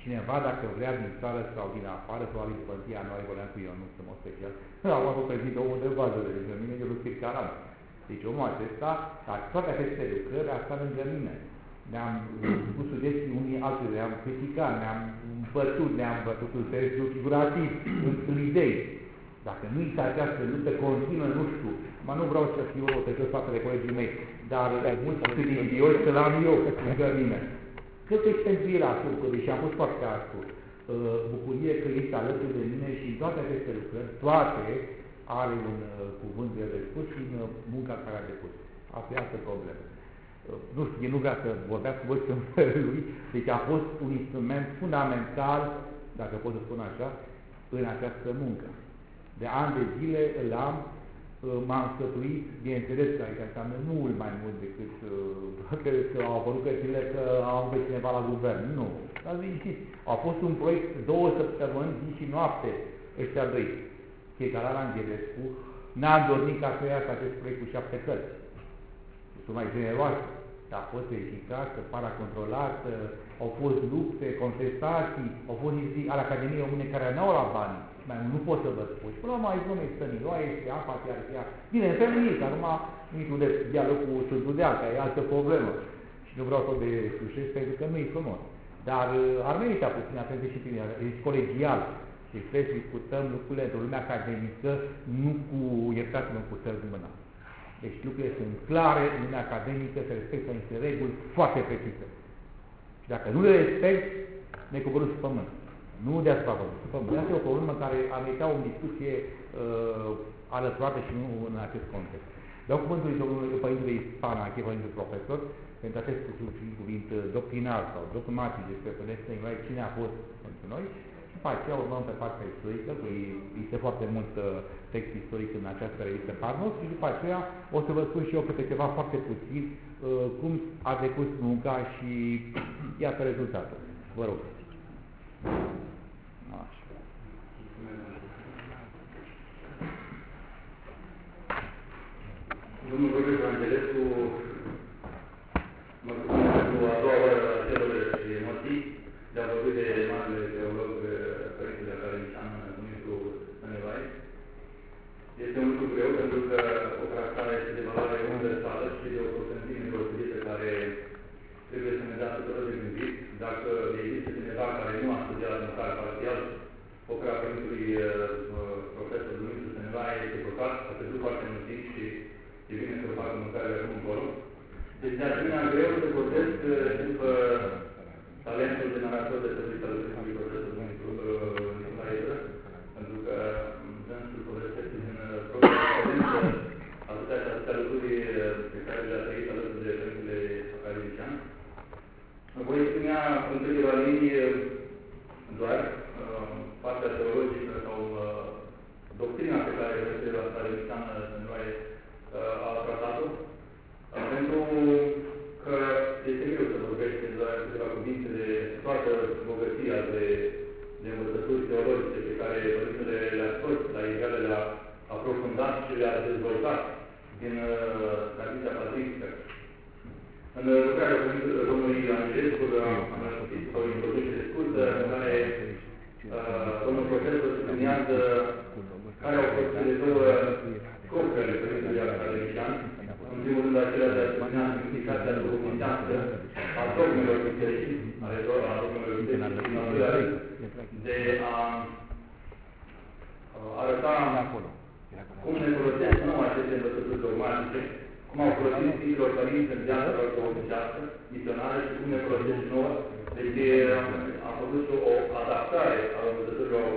Cineva, dacă vrea din țară sau din afară, probabil după întâia noi vorbeam cu Ionut, să mă special, am avut prezint omul de bază de lângă mine, eu lucrez caran. Deci omul acesta, dar toate aceste lucrări, asta lângă mine. Ne-am pus sugestii unii alții, ne-am criticat, ne-am împărtut, ne-am bătut în sensul figurativ, în, în idei. Dacă nu există această luptă continuă, nu știu, mă nu vreau să fiu o pe spatele colegii mei, dar mulți studioși să l-am eu lângă mine. Cred că și pentru el acum, că deși am fost foarte ascult, uh, bucurie că este alături de mine și în toate aceste lucrări, toate are un uh, cuvânt de spus și în uh, munca care a depus. Asta e altă problemă. Nu știu, eu nu vreau să vorbească voi în felul lui, deci a fost un instrument fundamental, dacă pot să spun așa, în această muncă. De ani de zile îl am m-am sfătuit, bineînțeles că aici înseamnă mult mai mult decât uh, că au apărut cărțile că am pe cineva la guvern. Nu. Dar liniștiți. A fost un proiect două săptămâni, zi și noapte, ăștia doi. Fiecare la Angelescu. N-am dormit ca să iasă acest proiect cu șapte cărți. Sunt mai generoase. Dar a fost verificat, paracontrolat, au fost lupte, contestații, au fost zi al Academiei Române care nu au la bani mai nu pot să vă spun. Și până la urmă aici nu este niloaie, este apa, chiar ea. Bine, în felul ei, acum intru de dialog cu Sfântul Deal, că e altă problemă. Și nu vreau să o deslușesc pentru că nu e frumos. Dar uh, ar merita puțin atenție și prin e colegial. Și trebuie să discutăm lucrurile într-o lume academică, nu cu, iertați-mă, cu sări în mână. Deci lucrurile sunt clare în lumea academică, se respectă niște reguli foarte precise. Și dacă nu le respect, ne coborâm și pământ. Nu deasupra pământului. Asta e o problemă care amerita o discuție uh, alăturată și nu în acest context. Dau cuvântul domnului Părintele Spanache, Părintele Profesor, pentru acest cuvânt uh, doctrinar sau dogmatic despre Părintele cine a fost pentru noi. Și după aceea urmăm pe partea istorică, că este foarte mult uh, text istoric în această revistă Parnos și după aceea o să vă spun și eu câte ceva foarte puțin uh, cum a decurs munca și iată rezultatul. Vă rog. Domnul profesor Angelescu mă spune pentru a doua oară la celule și emoții de a vorbi de marele teolog Părintele Academician Dumitru Stănevae. Este un lucru greu pentru că o tractare este de valoare universală și de o prosentime deosebită care trebuie să ne dea tuturor de gândit. Dacă există cineva care nu a studiat măcar parțial opera Părintului profesor Dumitru Stănevae, este păcat, a pierdut foarte mult timp și e bine să facă mâncare acum încolo. Deci de asemenea greu să vorbesc după talentul de narator de serviciu al Sfântului Profesor Dumitru Nicolae pentru că dânsul povestește din propria experiență atâtea și atâtea lucruri pe care le-a trăit alături de Părintele Academician. Voi spunea în câteva linii doar partea teologică sau doctrina pe care Părintele Academician a tratat-o, pentru că este greu să vorbești doar câteva cuvinte de toată bogăția de, de învățături teologice pe care Părintele le-a scos la ideale, le-a aprofundat și le-a dezvoltat din uh, tradiția patristică. În lucrarea domnului Angelescu am citit o introducere scurtă în care uh, domnul profesor subliniază care au fost cele două scopuri Părintele Academician, în primul rând acela de a spunea implicația duhovnicească a dogmelor bisericii, ale a dogmelor bisericii, de a arăta acolo. cum ne folosesc nu aceste învățături dogmatice, cum au folosit Sfinților Părinți în viața lor duhovnicească, misionară și cum ne folosesc nouă. Deci a făcut o adaptare a învățăturilor,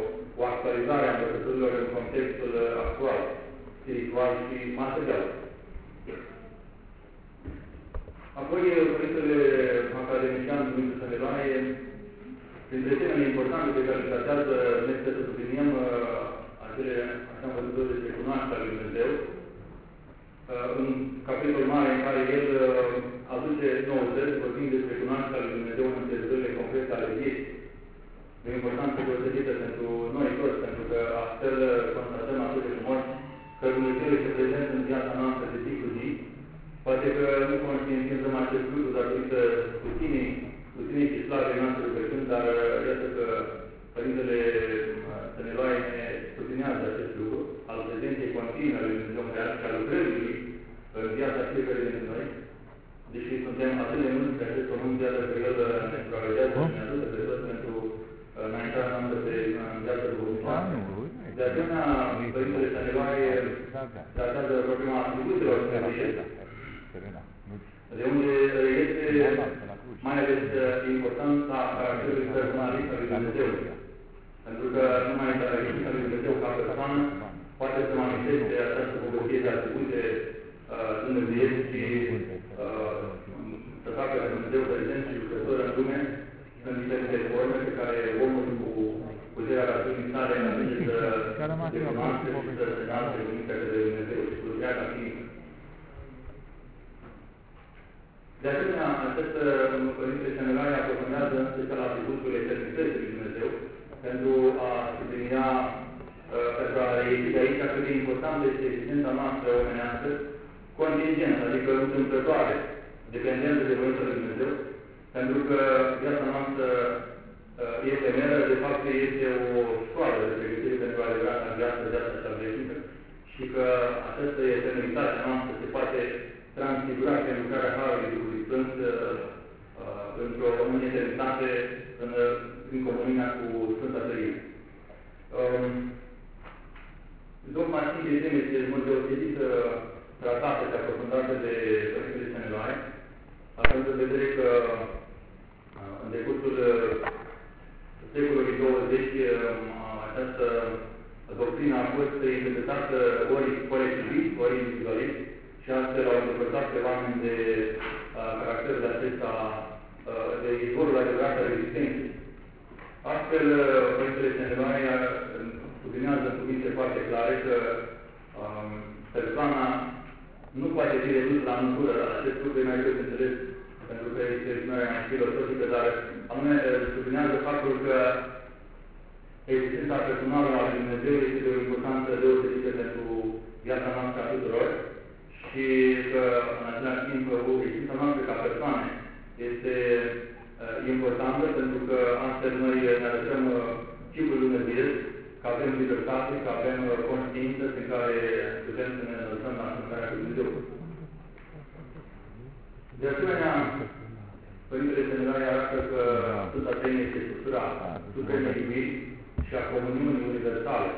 o actualizare a învățăturilor în contextul actual, spiritual și material. Apoi, Părintele Academician Dumitru Săneloae, printre temele importante pe care le tratează, ne să subliniem acele, așa am văzut despre cunoașterea lui Dumnezeu, în capitolul mare în care el aduce noutăți, vorbind despre cunoașterea lui Dumnezeu în înțelegările concrete ale vieții. E o importanță deosebită pentru noi toți, pentru că astfel constatăm atât de frumos că Dumnezeu este prezent în viața noastră de zi cu zi. Poate că nu conștientizăm acest lucru datorită puținii, puținii și slavei noastre rugăciuni, dar iată că Părintele Săneloae ne sublinează acest lucru, al prezenței continue ale lui Dumnezeu Creat și al lucrării în viața fiecare dintre noi. Deși suntem atât de mulți pe acest pământ, iată că El ne supraveghează și ne ajută pe toți pentru înaintarea noastră pe viața duhovnicească. De asemenea, Părintele Săneloae tratează problema atributelor de unde este mai ales importanța caracterului personalist al lui Dumnezeu. Pentru că numai caracteristica lui Dumnezeu ca persoană poate să manifeste această bogăție de atribute uh, dumnezeiesc și uh, să facă Dumnezeu prezent și lucrător în lume în diferite forme pe care omul cu puterea rațiunii sale ajunge să recunoaște și să se naște în mintea de Dumnezeu și lucrea ca fiind De asemenea, acest Părinte Semelare aprofundează în special atributul eternității lui Dumnezeu pentru a sublinia, pentru a ieși de aici cât de importantă este existența noastră omenească, contingentă, adică întâmplătoare, dependentă de voința lui Dumnezeu, pentru că viața noastră este meră, de fapt este o școală de pregătire pentru adevărata viață, viața cea veșnică, și că această eternitate noastră se poate transfigura prin lucrarea Harului Duhului Sfânt uh, într-o eternitate în, în comunia cu Sfânta Trăime. Um, Dogma Sfintei Teme este în mod deosebit tratată și aprofundată de Părintele Săneloae, având în vedere că uh, în decursul secolului 20 această doctrină a fost interpretată ori colectivist, ori individualist, și astfel au îndepărtat pe oameni de uh, caracterul acesta uh, de izvorul adevărat al existenței. Astfel, Părintele Senelania sublinează în cuvinte foarte clare că um, persoana nu poate fi redusă la natură. Acest lucru e mai greu de înțeles pentru că este exprimarea mai filosofică, dar anume sublinează faptul că existența personală a lui Dumnezeu este de o importanță deosebită pentru viața noastră a tuturor și că în același timp existența noastră ca persoane este uh, importantă pentru că astfel noi ne arătăm uh, chipul Dumnezeu, că avem libertate, că avem uh, conștiință prin care putem să ne înălțăm la asemănarea cu Dumnezeu. De asemenea, Părintele Seminare arată că Sfânta Trăime este structura supremei iubiri și a comuniunii universale,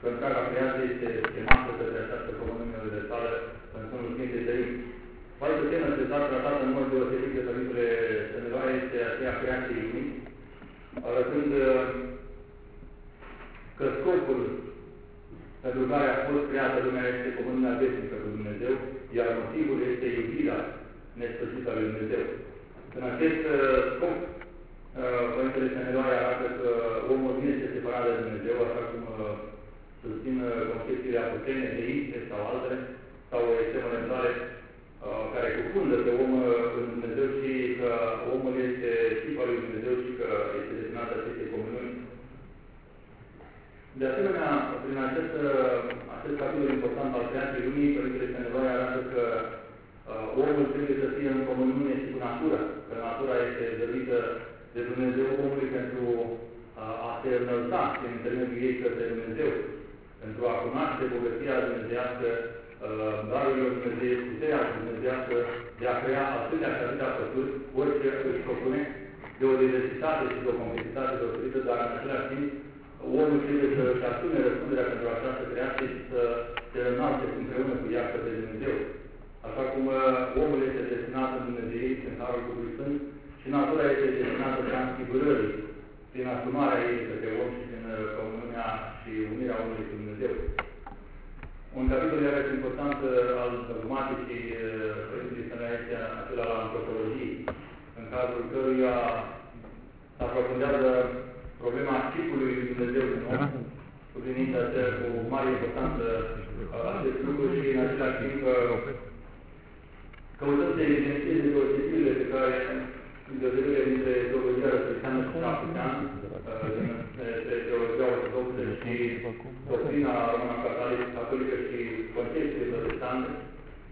că întreaga creație este chemată către această comuniune universală în Sfântul Sfintei Trăimi. O altă temă ce s-a tratat în mod deosebit de Părintele Seminare este aceea creației lumii, arătând că scopul pentru care a fost creată lumea este comuniunea veșnică cu Dumnezeu, iar motivul este iubirea nesfârșită a lui Dumnezeu. În acest uh, scop, uh, Părintele Semedoare arată că omul nu este separat de Dumnezeu, așa cum uh, susțin concepțiile apostene, deiste sau altele, sau extremă care cufundă pe om în Dumnezeu și că omul este chip al lui Dumnezeu și că este destinat acestei comuniuni. De asemenea, prin acest, acest capitol important al creației lumii, Părintele Semedoare arată că uh, omul trebuie să fie în comuniune și cu natura, că natura este dăruită de Dumnezeu omului pentru uh, a se înălța prin intermediul ei către Dumnezeu, pentru a cunoaște bogăția dumnezeiască, uh, darurile Dumnezeu, puterea dumnezeiască de a crea atâtea și atâtea pături, orice își propune, de o diversitate și de o complexitate deosebită, dar în același timp omul trebuie să-și asume răspunderea pentru această creație și să se înalte împreună cu ea către Dumnezeu. Așa cum uh, omul este destinat în Dumnezeu, în Harul Duhului Sfânt, și natura este destinată transfigurării prin asumarea ei către om și prin uh, comuniunea și unirea omului cu Dumnezeu. Un capitol iarăși important uh, al dogmaticii Părintului Sfânt este acela al antropologiei, în cadrul căruia se aprofundează problema chipului lui Dumnezeu în om, sublinind cu mare importanță acest lucru și în același timp căutăm să evidențieze deosebirile pe care deosebirile dintre teologia răsăritană și practican, între teologia ortodoxă și doctrina română catolică și concepțiile protestante,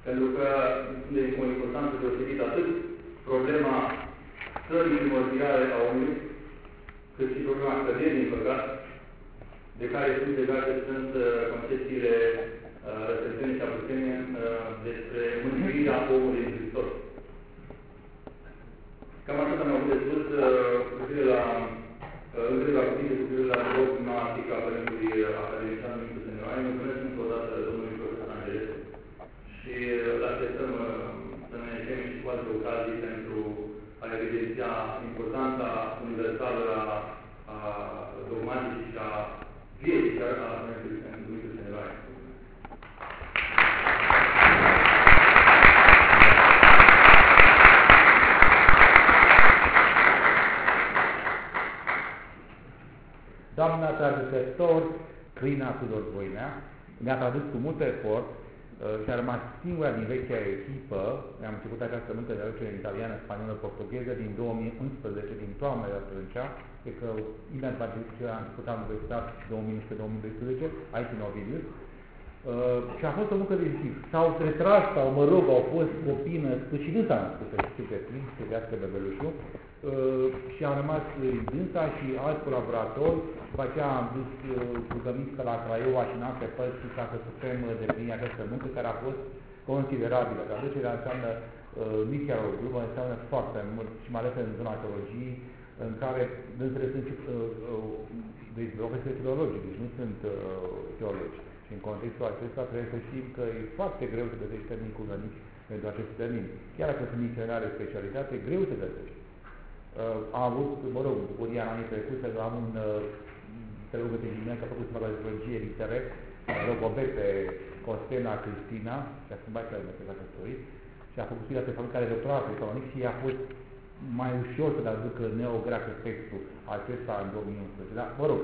pentru că sunt de o importanță deosebită atât problema stării primordiale a omului, cât și problema căderii din păcat, de care sunt legate sunt uh, concepțiile uh, răsăritării și apostenie uh, despre mântuirea omului în Hristos. Cam atât am avut de spus cu privire la între la cuvinte cu privire la dogmatica Părintului Academician Dumitru Sănioare. Mulțumesc încă o dată domnului profesor Angelescu și îl așteptăm să ne teme și cu alte ocazii pentru a evidenția importanța universală a, a dogmaticii și a vieții a Dumitru Sănioare. Doamna traducător, Crina Tudor Voinea, ne-a tradus cu mult efort uh, și a rămas singura din vechea echipă. Am început această muncă de traducere în italiană, spaniolă, portugheză din 2011, din toamna de atunci, cred că imediat după ce am început anul universitar 2011-2012, aici în Ovidiu. Uh, și a fost o muncă de zi. S-au retras sau, mă rog, au fost copii născuți și dânsa născut, să știu pe plin, să vească bebelușul. Uh, și am rămas dânsa și alți colaboratori. După aceea am dus uh, rugămință la Craiova și în alte părți ca să putem deplini această muncă care a fost considerabilă. Traducerea înseamnă uh, nici chiar o glumă, înseamnă foarte mult și mai ales în zona teologiei, în care dânsele sunt uh, uh, deci profesori filologi, deci nu sunt uh, teologi. Și în contextul acesta trebuie să știm că e foarte greu să găsești termeni cuvăniți pentru aceste termeni. Chiar dacă sunt dicționare specialitate, greu să găsești. Uh, am avut, mă rog, bucuria în anii trecuți să am un uh, teolog de Gimea, că a făcut ceva teologie litere, Rogobet pe Costena Cristina, și a schimbat chiar de pe căsătorit, și a făcut studia pe fabrica de doctorat pe canonic și a fost mai ușor să aducă neograf textul acesta în 2011. Dar, mă rog,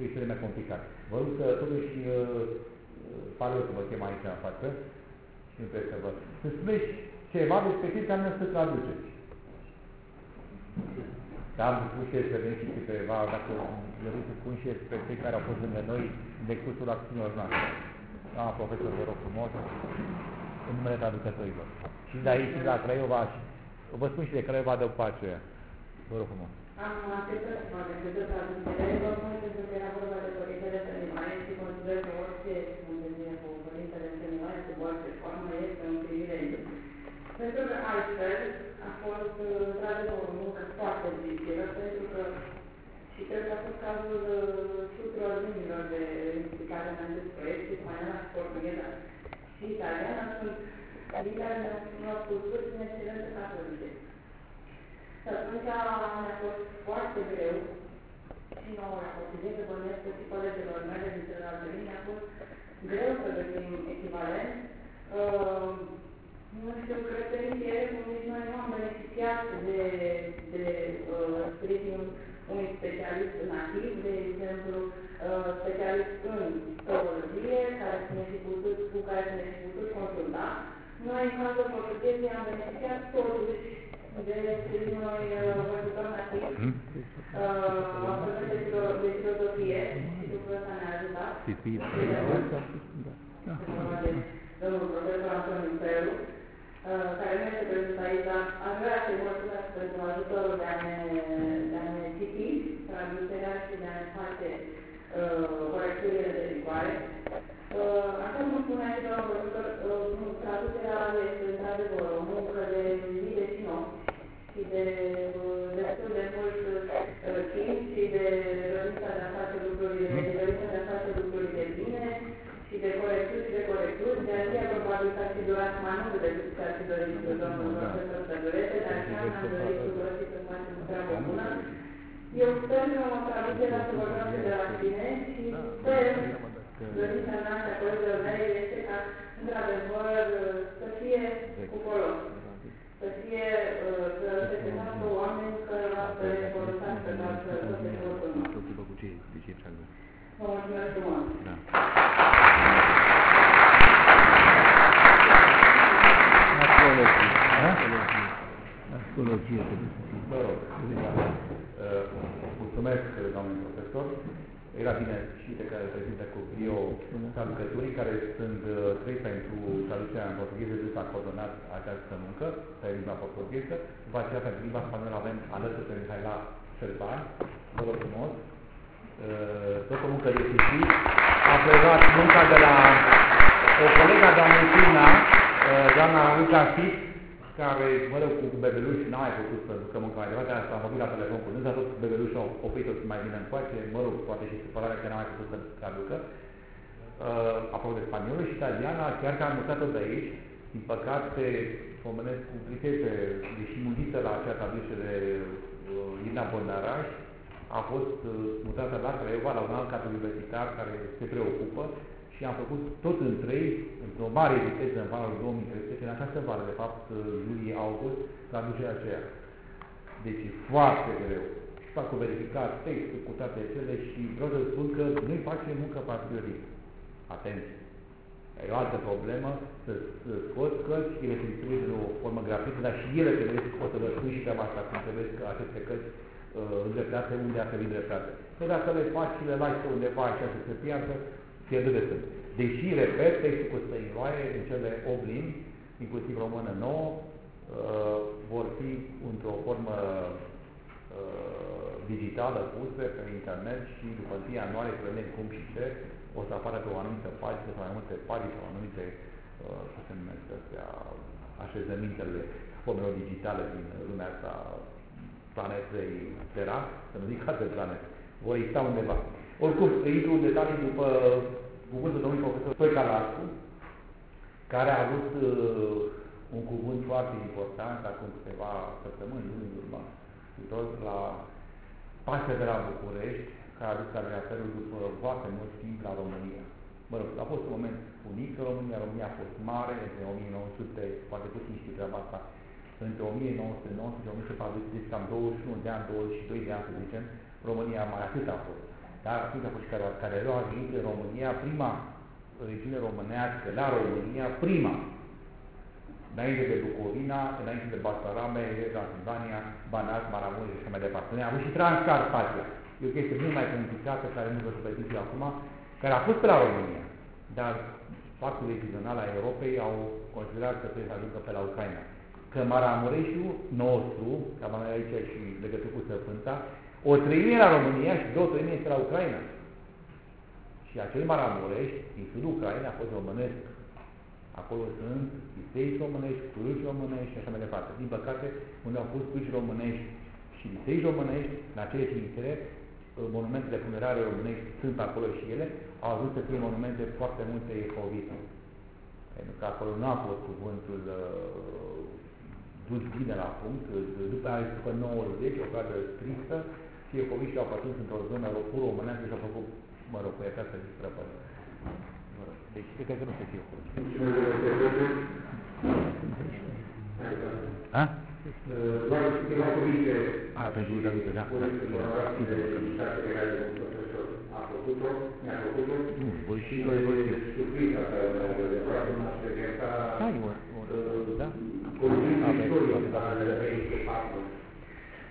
e cel mai complicat. Vă rog să totuși uh, pare să vă chem aici în față și nu trebuie să vă... Să spuneți ceva despre ce înseamnă să traduceți. Dar am spus și experienți și câteva, dacă doriți să spun și despre cei care au fost lângă noi în decursul acțiunilor noastre. Da, profesor, vă rog frumos, în numele traducătorilor. Și de aici, și de la Craiova, și vă spun și de Craiova de după aceea. Vă rog frumos. Am acceptat să fac decât traducere, vă spun pentru că era vorba de părintele Sănimare și consider că orice întâlnire cu părintele Sănimare, cu orice formă, este un privilegiu. Pentru că altfel a fost, într-adevăr, o muncă foarte dificilă, pentru că și cred că a fost cazul tuturor limbilor de care am zis proiecte, spaniolă, portugheză și italiană, sunt limbi care ne-au spus în excelență catolice. Și atunci mi-a fost foarte greu și nouă la portugheză, bănuiesc că și colegilor mele din celelalte limbi, a fost greu să găsim echivalent. Uh, nu știu, cred că nici ele, cum nici noi nu am beneficiat de, de uh, sprijinul unui specialist nativ, de exemplu, uh, specialist în teologie, care să ne fi putut, cu care să ne fi putut consulta. Noi, în cazul portughezii, am beneficiat totuși de sprijinul unui vorbitor nativ, absolvent de filozofie, și lucrul ăsta ne-a ajutat. Domnul profesor Antoniu Peru, care nu este prezent aici, dar aș vrea să-i mulțumesc pentru ajutorul de a ne, de a ne citi traducerea și de a ne face uh, corecturile de rigoare. Uh, așa cum spunea și domnul profesor, uh, traducerea este într-adevăr o muncă de zi de și nopți și de uh, destul de mult uh, timp și de dorința de a face uh, pentru stădurete, dar chiar mi-am dorit cu toții să facem o treabă bună. Eu sper că mă traducerea să vorbească de la tine și sper, dorința mea și a colegilor mei este ca, într-adevăr, să fie cu folos. Să fie, uh, să se facă oameni cărora să le folosească, dar să să se folosească. cu ce, de ce Vă mulțumesc frumos! Da. Arheologie. Da? Arheologie trebuie să fie. Mă rog, uh, mulțumesc, doamne profesor. Era bine și de care prezintă cu Brio traducătorii care sunt uh, trei pentru traducerea în portugheză, dus a coordonat această muncă pe limba portugheză. După aceea, pentru limba spaniolă avem alături pe Mihaela Șerban. Vă rog frumos. Uh, tot o muncă de sifri. A preluat munca de la o colega doamnei Tina, uh, doamna Luca Fit, care, mă rog, cu bebeluși n-a mai putut să ducă munca mai departe, asta am vorbit la telefon cu dânsa, tot bebelușii au oprit-o să mai vină încoace, mă rog, poate și supărarea că n-a mai putut să traducă. Uh, apropo de spaniolă și italiana, chiar că am mutat-o de aici, din păcate, pomenesc cu tristețe, deși mundită la acea traducere uh, Ina Bondaraș, a fost uh, mutată la Craiova, la un alt cadru universitar care se preocupă și am făcut tot în trei, într-o mare viteză în vara 2013, în această vară, de fapt, iulie-august, traducerea aceea. Deci e foarte greu. Și fac cu verificat textul cu toate cele și vreau să spun că noi facem muncă patriotic. Atenție! E o altă problemă să, să scoți cărți, ele se distribuie în o formă gratuită, dar și ele trebuie să poți să vă spui și treaba asta, cum trebuie că aceste cărți uh, îndreptate unde ar trebui îndreptate. Că dacă le faci și le lași pe undeva așa să se piardă, pierdut de sunt. Deși, repet, textul cu stăiloaie în cele 8 limbi, inclusiv română nouă, uh, vor fi într-o formă uh, digitală puse pe internet și după 1 ianuarie, să vedem cum și ce, o să apară pe o anumită pagină sau mai multe pagini sau anumite, uh, cum se numesc astea, așezămintele formelor digitale din lumea asta planetei Terra, să nu zic alte planete, vor exista undeva. Oricum, intru în detalii după cuvântul domnului profesor Stoica Lascu, care a avut uh, un cuvânt foarte important acum câteva săptămâni, luni în urmă, tot la Paștea de la București, care a adus caracterul după foarte mult timp la România. Mă rog, a fost un moment unic în România, România a fost mare, între 1900, poate puțin știu treaba asta, între 1990 și 1940, deci cam 21 de ani, 22 de ani, să zicem, România mai atât a fost. Dar atunci a fost și care, care a venit în România, prima regiune românească la România, prima, înainte de Bucovina, înainte de Basarame, Transilvania, Banat, Maramureș și așa mai departe. Noi am avut și Transcarpatia. E o chestie mult mai complicată, care nu vă să acum, care a fost pe la România. Dar factul decizional al Europei au considerat că trebuie să ajungă pe la Ucraina. Că Maramureșul nostru, că am aici și legătură cu Săpânța, o treime la România și două treime este la Ucraina. Și acel Maramureș, din sudul Ucrainei, a fost românesc. Acolo sunt biserici românești, cruci românești și așa mai departe. Din păcate, unde au fost cruci românești și biserici românești, în acele cimitere, monumentele funerare românești sunt acolo și ele, au ajuns să fie monumente foarte multe ehovite. Pentru că acolo nu a fost cuvântul uh, dus bine la punct, după aia, după 90, o perioadă tristă, și ecoviștii au pătruns într-o zonă pur românească și au făcut, mă rog, cu ea să distrăpări. Deci, cred că nu se fie A? Doar câteva cuvinte. A, pentru David, da. A făcut-o, mi-a făcut-o. Nu, voi și ști, voi voi ști. surpriza care a prezenta Hai, mă, da? condiții istorice care le este faptul. Dar mai bine să faptul că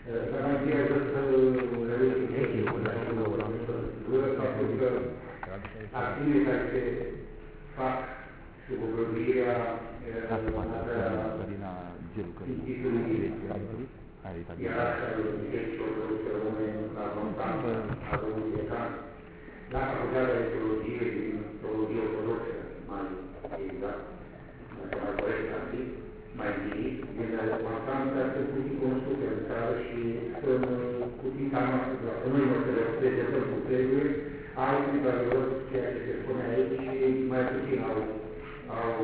acțiunile care se fac și vorbirea Carina Gelu, că era așa de bisericii ortodoxe române la Montan, a domnului Decan, la facultatea de teologie, din teologie ortodoxă, mai exact, dacă mai corect ar fi, mai bine, din Constanța să putem cunoscut în țară și să putem ca noastră, dacă noi mă să reprezentăm cu trebuie, alții, dar ceea ce se spune aici și mai puțin au au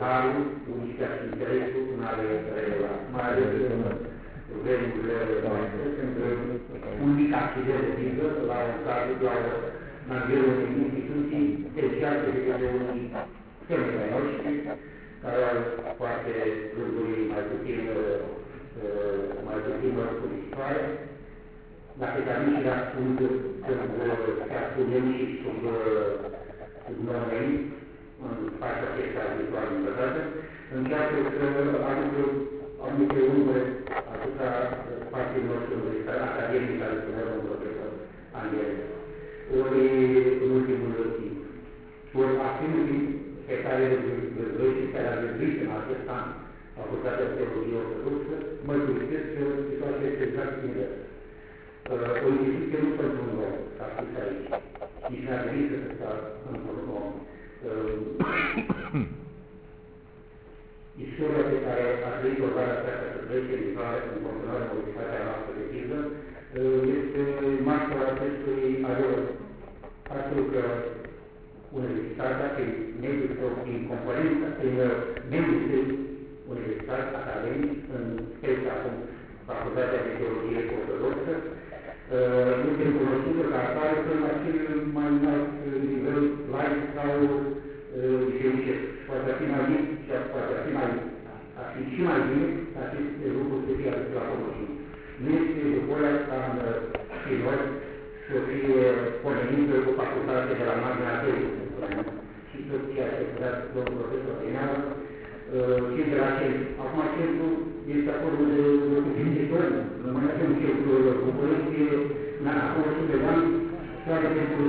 darul, unii chiar și interesul în a le revela, mai ales în vremurile noastre, când un mic accident de pildă, la un caz, la la nivelul unei instituții, speciale de unii femei noștri, care au poate lucruri mai puțin, mai puțin mărturitoare, dacă dar nici le ascund când se ascundem și sub, sub noi, în fața acesta habitual împătată, încearcă să aducă anumite umbre asupra spațiului nostru academic, al spuneam profesor Angel. Ori în ultimul timp. Ori afirmul pe care îl și care a găsit în acest an facultatea de teologie ortodoxă, mărturisesc că situația este exact invers. Uh, o instituție nu pentru un om, a spus aici. Nici n-a venit să sta într-un om. Uh, istoria pe care a trăit organa aceasta să trece viitoare în continuare modalitatea noastră de pildă uh, este marca acestui adevăr. Faptul că universitatea, prin mediul său, prin componența, prin mediul său universitar, academic, în speța acum Facultatea de Teologie Ortodoxă, este recunoscută ca atare până la cel mai înalt nivel laic sau bisericesc. Poate fi mai bine și poate fi mai a fi și mai bine aceste lucruri să fie adus la cunoștință. Nu este voia ca în noi să fie pomenită cu facultate de la marginea tării, și tot ceea ce spunea domnul profesor Pineală, și de la centru. Acum centru este acolo de locuitori, rămâne în centru București, acolo și de bani, chiar pentru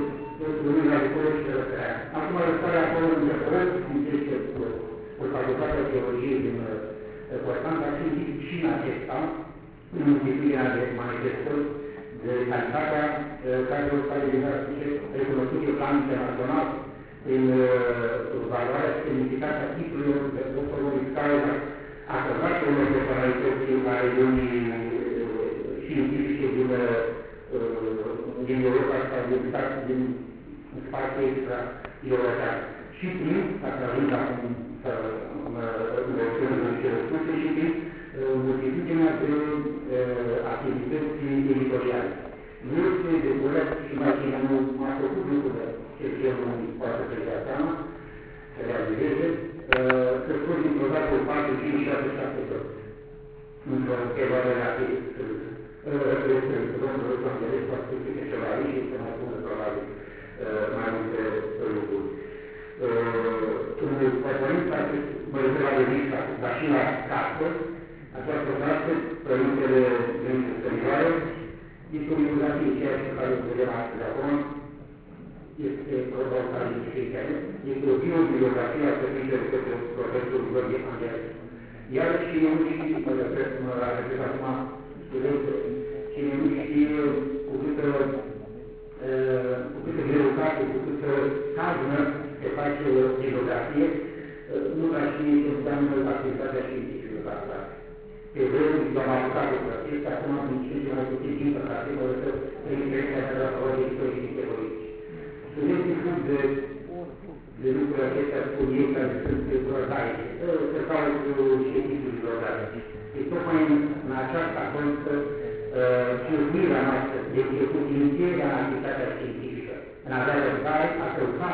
Uniunea București și Răsărea. Acum răsarea acolo în București, este o facultate de teologie din Constanța, și și în acesta, în instituirea de manifestări de calitatea cadrelor care deja recunoscut pe plan internațional în valoarea și semnificația titlurilor de doctorului care a căzat unor personalități ale lumii științifice din, din Europa sau din stat, din spațiul extra-european. Și prin, dacă ajung acum să mă învățăm în cele spuse, și prin multitudinea de activități editoriale. Nu este de bună și mai bine nu m-a făcut lucrurile ce eu nu poate să dea seama, să realizeze, să spun dintr-o dată 4, 5, 6, 7 ori. Într-o perioadă rapidă. Restrânsă, domnul Răzvandelesc a spus câte ceva aici și să mai pună probabil mai multe lucruri. În componența, mă refer la revista, dar și la casă, această casă, Părintele Părintele Stănioare, este o bibliografie, ceea ce care o vedem astăzi acum, este probabil identificare, este o biobiografie a serviciului către profesorul Gheorghe Angel. Iar și eu nu știu, mă refer, mă refer acum studentul, cine nu știe cu câtă, cu câtă greutate, cu câtă calmă se face o bibliografie, nu va ști ce înseamnă activitatea științifică la asta. Pe vremuri am apucat cu acestea, acum am citit mai puțin timp, ca să mă refer prin impresia de la de istorie și teologice. Studenții fug de, de lucrurile acestea, spun ei, care sunt prozaice, să caută științului prozaice. E tocmai în, în aceasta constă circuirea noastră, de început inițierea în activitatea științifică, în avea răbdare a căuta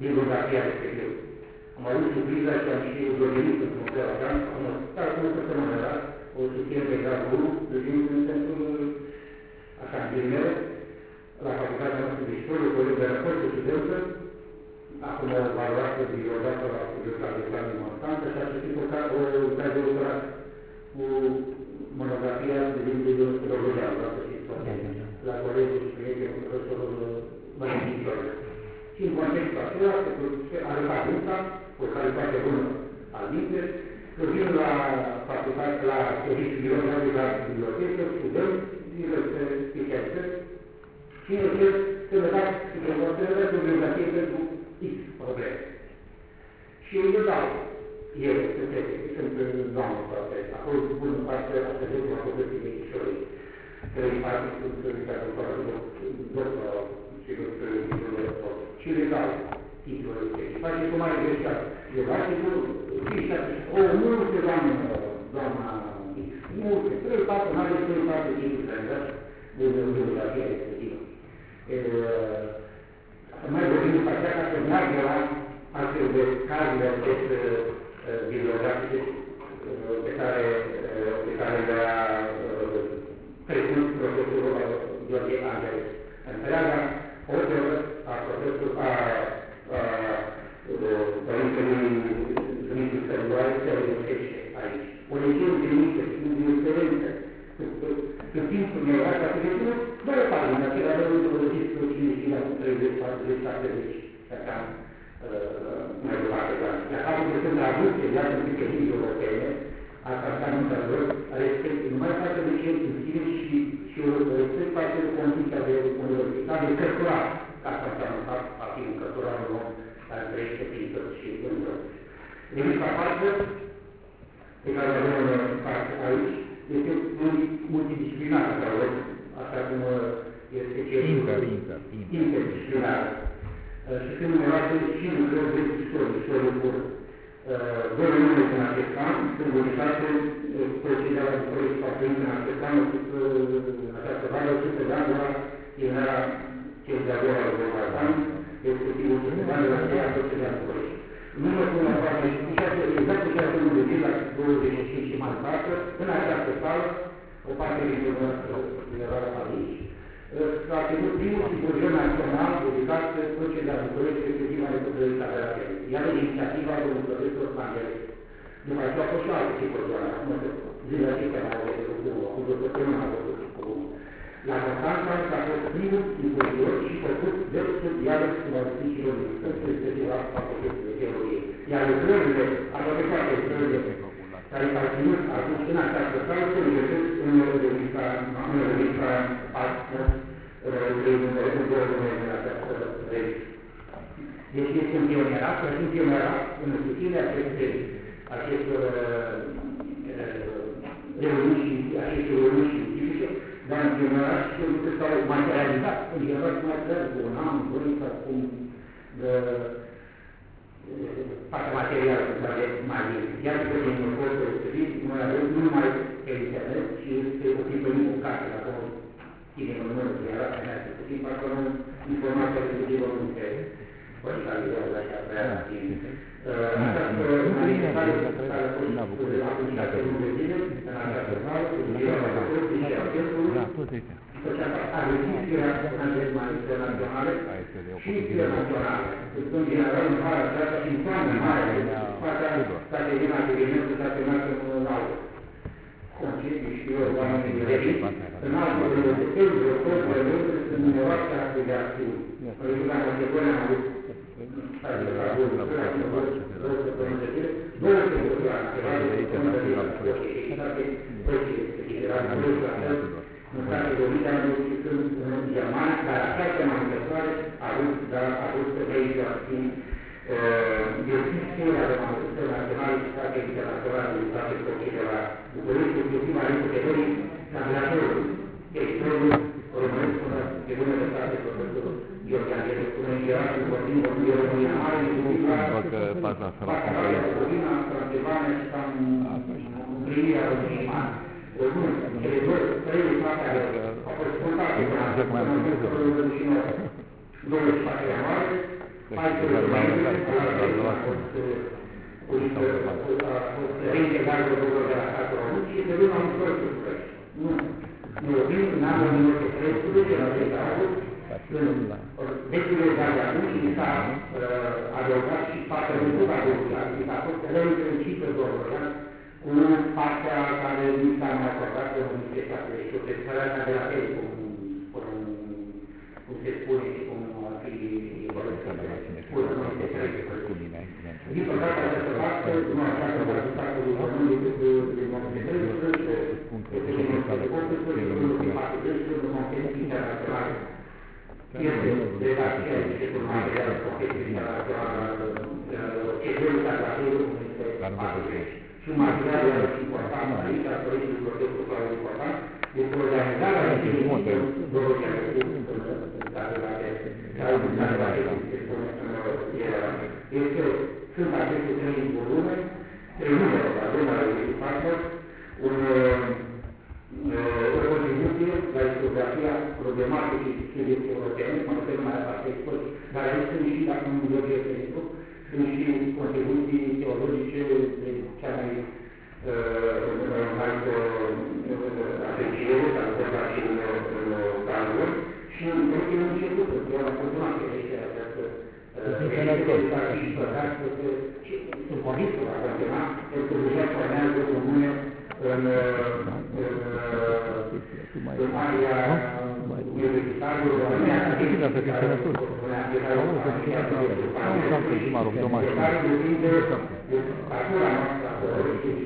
bibliografia respectivă. Am avut surpriza și am și dovedit într-un fel așa, dar acum o săptămână, da? O să fie pe gradul 1, deci eu sunt așa, în ghilimele, la facultatea noastră de istorie, o colegă de raport de studență, acum o valoată bibliografă la Universitatea de Plan din Constanța și a citit o carte de doctorat cu monografia de limbi de filologia, vreau să știți foarte la colegul și prietenul profesorul Valentin Cioră. Și în contextul acela se arăta munca, o calitate bună. Al limbii, că vin la facultate, la serviciul bibliotecă, la bibliotecă, studăm, diverse specialități, și încerc să le dați, să le dați o bibliografie pentru X probleme. Și eu le dau eu, sunt doamnă toate, acolo bună parte a săgetul facultății de istorie. Trei parte sunt de doctorat, doctorat și doctorat și le dau. titlul respectiv. Faceți o mare greșeală. Eu articol, fișa, o multe doamnă, doamna X, multe, 3, 4, n-are 3, 4 titluri realizați de bibliografia respectivă. Mai vorbim după aceea ca să meargă la astfel de cazurile aceste bibliografice pe care, pe care le-a trecut profesorul Gheorghe Angeles. Întreaga operă a profesorului a, a, părintelui Dumitru Săruare se regăsește aici. O legiune de mică, de excelență, în timpul meu, asta se găsește, două pagini, acelea de unde registru cine știe la 30, 40, 70, așa, mai departe, dar la faptul că sunt aduse, iată, în pică europene, asta înseamnă că lor respect, numai față de cel în sine și, și respect față de condiția de universitate, de cărturar. Asta înseamnă fapt, a fi un cărturar un om care trăiește prin toți și în toți. Revista parcă, pe care o avem în parte aici, este multidisciplinară, sau așa cum este cel Inter, inter, inter. interdisciplinară. Și sunt numeroase și lucrări de istorie, istorie cu două nume în acest an, sunt publicate procedarea de proiect patent în acest an, în această vară, 100 de ani de la eliminarea cel de-a doua European, respectiv 100 de ani de la crearea procedarea de proiect. Numărul până la toate, exact ceea ce am gândit la 25 și mai departe, în această sală, o parte din dumneavoastră era aici, s-a ținut primul simpozio național dedicat procederea de proiect respectiv a Republicii de la Fel. Iar inițiativa domnului profesor Angele. După aceea a fost și alte simpozioane, acum zilele acestea mai au făcut cu acum două săptămâni a făcut cu La Constanța s-a fost primul simpozio și făcut despre dialog cu artisticilor respectiv a facultății de teologie. Iar lucrările, aproape toate lucrările care s-au ținut atunci în această sală se regăsesc în revista, în revista Astfel, deci este un pionierat, și un pionierat în susținerea acestei, acestor revoluții, acestor revoluții științifice, dar în pionierat și un lucru s-au materializat, în general se materializează cu un an, doi, sau cum fac material cu care mai bine. Iar că din postul respectiv, noi avem nu numai pe internet, ci este o tipărit cu carte acolo, ține în numărul de era în acest timp, acolo informația respectivă nu se poate ca ideea de așa prea timp. Această manifestare care a fost aplicată în de zile, în această sală, cu ziua de la Curții și a Piesului, a rezistirea naționale și internaționale. În general, în țara aceasta și în țara mare, fața Caterina Chirinescu s-a terminat în altă. Concedii și eu, oamenii de revii, în altă de tătări, de tot, de rând, sunt numeroase astfel de acțiuni. Pentru că în Concepări am avut două săptămâni de zile, două săptămâni de zile, în care România nu sunt în Germania, dar această manifestare a avut, dar a avut aici fiind deschiderea de manifestări naționale și state internaționale din state procede la București, inclusiv a recuperării laboratorului extremul românesc până de bună dreptate profesorul Gheorghe Angele, până în general și vorbim vorbim de România Mare, de România Mare, partea România, Transilvania și cam împlinirea României Mare. Cele două, trei lucrate ale au fost contate până acum, în momentul 24 ianuarie, 14 noiembrie, a fost reintegrare de lucruri de la statul român și este luna următoare cu lucrări. Nu. Nu vin în anul 1913, la 10 august, în vechiule de atunci, mi s-a adăugat și partea de lucru adăugat, mi s-a fost reîntrencită doar cu partea care nu s-a mai acordat de un spectacol și o descărare de la fel, cum, cum, cum se spune și cum ar fi spus, nu se trece cu mine. Din păcate, această parte, nu așa că va ajuta cu românul decât de 1913, este din 1918, unul din 40, unul conferințe internaționale. Este de la ceea ce cu materialul conferințe internaționale, ce vrem ca la fel, cum este 40 și un material important aici, a proiectului protectul care e important, este organizarea activității Dorotea Căscu, care la care se spune în sunt aceste trei volume, trei numere la numele lui Partner, un, uh, o contribuție la istoriografia problematicii studiului europene, mă refer mai la expoziții, dar aici sunt și, dacă nu vă exemplu, sunt și contribuții teologice de cea mai înaltă apreciere, s-a întâmplat și în, în cazul, și în ultimul început, pentru că am continuat aici această și păcat, sunt convins că va continua, pentru că deja formează comune în, în area universitarului România. Bine, să fii sănătos. Auzi, să fii sănătos. Auzi, să fii mă rog, de o mașină. Cultura noastră acolo,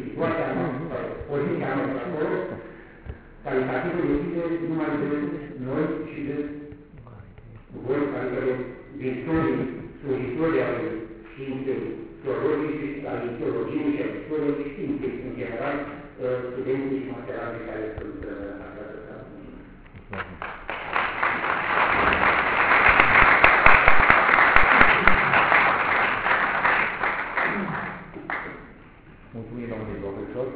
situația noastră, poziția noastră acolo, calitativul depinde numai de noi și de voi, adică de viitorii slujitori ale științei teologice, ale teologiei și a istoriei științei, în general, studenții și materiale care sunt această țară. Mulțumim domnului profesor,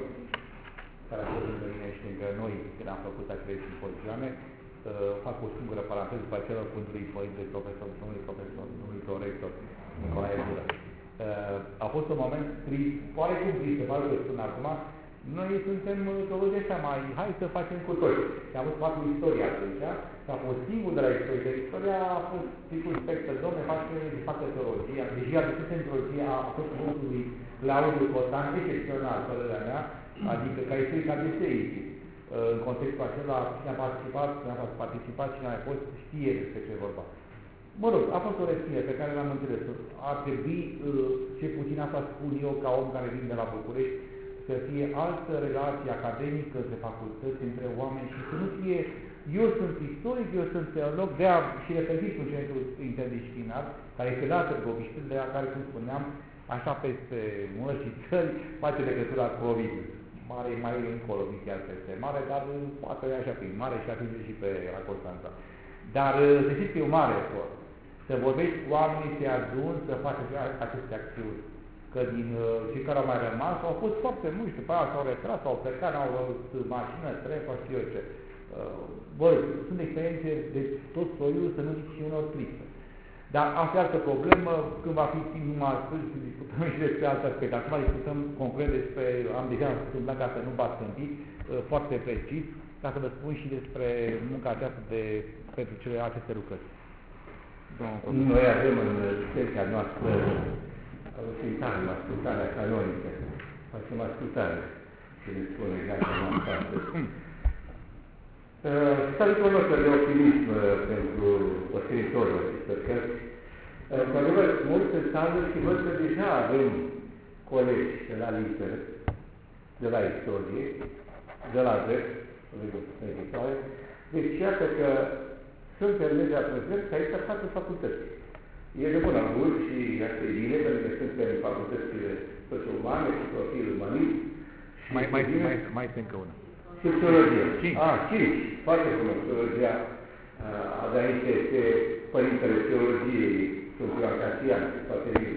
care a fost lângă mine și lângă noi când am făcut acele simpozioane. Fac o singură paranteză pe aceea cuvântului părintele profesor, domnului profesor, domnului prorector Nicolae Gură. A fost un moment trist, oarecum trist, se pare că spun acum, noi suntem teologi așa mai, hai să facem cu toți. Și am avut fatul istoria atunci, și a fost singur de la istorie. De istoria a fost tipul spectru, domne, face, face teologia, deși a decis în teologia, a fost cuvântul lui Claudiu Cotan, excepțional, părerea mea, adică ca istoric al bisericii. În contextul acela, cine a participat, cine a participat, cine a fost, știe despre ce vorba. Mă rog, a fost o lecție pe care l-am înțeles. Ar trebui, ce puțin asta spun eu, ca om care vin de la București, să fie altă relație academică de facultăți între oameni și să nu fie eu sunt istoric, eu sunt teolog, de a și referit un centru interdisciplinar, care este la Târgoviște, de la care, cum spuneam, așa peste mulți țări, face legătura cu Ovidiu. Mare, mai încolo, nu chiar peste mare, dar poate așa prin mare și atinge și pe la Constanța. Dar să știți că e un mare efort. Să vorbești cu oamenii, să-i ajungi să faci aceste acțiuni că din uh, cei care au mai rămas au fost foarte mulți, după aia s-au retras, au plecat, au avut mașină, trepă, știu eu ce. Uh, bă, sunt experiențe de tot soiul, să nu zic și unor triste. Dar asta e altă problemă, când va fi timp numai astăzi, să discutăm și despre alte aspecte. Acum discutăm concret despre, am deja întâmplat ca să nu v-ați gândit, uh, foarte precis, ca să vă spun și despre munca aceasta de, pentru cele aceste lucrări. Noi avem în secția noastră ascultare, ascultarea canonică. Facem ascultare, ce ne spune viața noastră astăzi. Salutul nostru de optimism pentru oscriitorul acestor cărți. Într-adevăr, mulți în sală și văd că deja avem colegi de la literă, de la istorie, de la drept, colegul editoare. Deci, iată că suntem deja prezenți aici față facultății. E de bun augur și asta e bine, pentru că sunt în facultățile socio-umane și profil umanist. Mai, mai, mai, mai este încă una. Sociologie. Cinci. Ah, cinci. Foarte frumos. Teologia. A, de aici este părintele teologiei, sunt Ioan Casian, foarte bine.